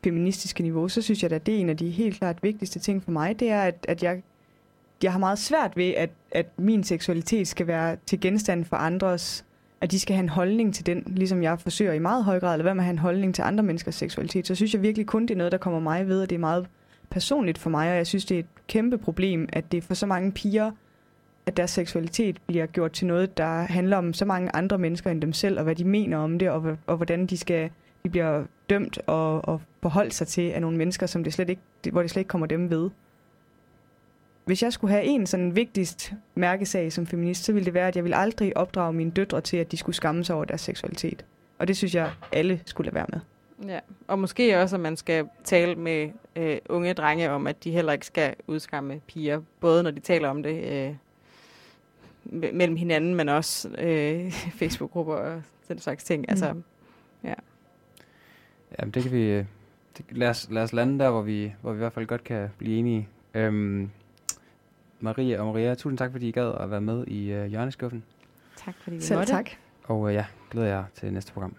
feministiske niveau, så synes jeg, at det er en af de helt klart vigtigste ting for mig, det er, at, at jeg, jeg har meget svært ved, at, at min seksualitet skal være til genstand for andres at de skal have en holdning til den, ligesom jeg forsøger i meget høj grad, eller hvad med at have en holdning til andre menneskers seksualitet, så synes jeg virkelig kun, det er noget, der kommer mig ved, og det er meget personligt for mig, og jeg synes, det er et kæmpe problem, at det er for så mange piger, at deres seksualitet bliver gjort til noget, der handler om så mange andre mennesker end dem selv, og hvad de mener om det, og, og hvordan de skal de bliver dømt og, og forholdt sig til af nogle mennesker, som det slet ikke, hvor det slet ikke kommer dem ved hvis jeg skulle have en sådan vigtigst mærkesag som feminist, så ville det være, at jeg ville aldrig opdrage mine døtre til, at de skulle skamme sig over deres seksualitet. Og det synes jeg, alle skulle lade være med. Ja, og måske også, at man skal tale med øh, unge drenge om, at de heller ikke skal udskamme piger, både når de taler om det øh, mellem hinanden, men også øh, Facebook-grupper og den slags ting. Mm. Altså, ja. Jamen, det kan vi... Øh, det, lad, os, lad os lande der, hvor vi, hvor vi i hvert fald godt kan blive enige. Øhm, Maria og Maria, tusind tak, fordi I gad at være med i uh, Hjørneskuffen. Tak, fordi vi Selv måtte. tak. Og uh, ja, glæder jeg til næste program.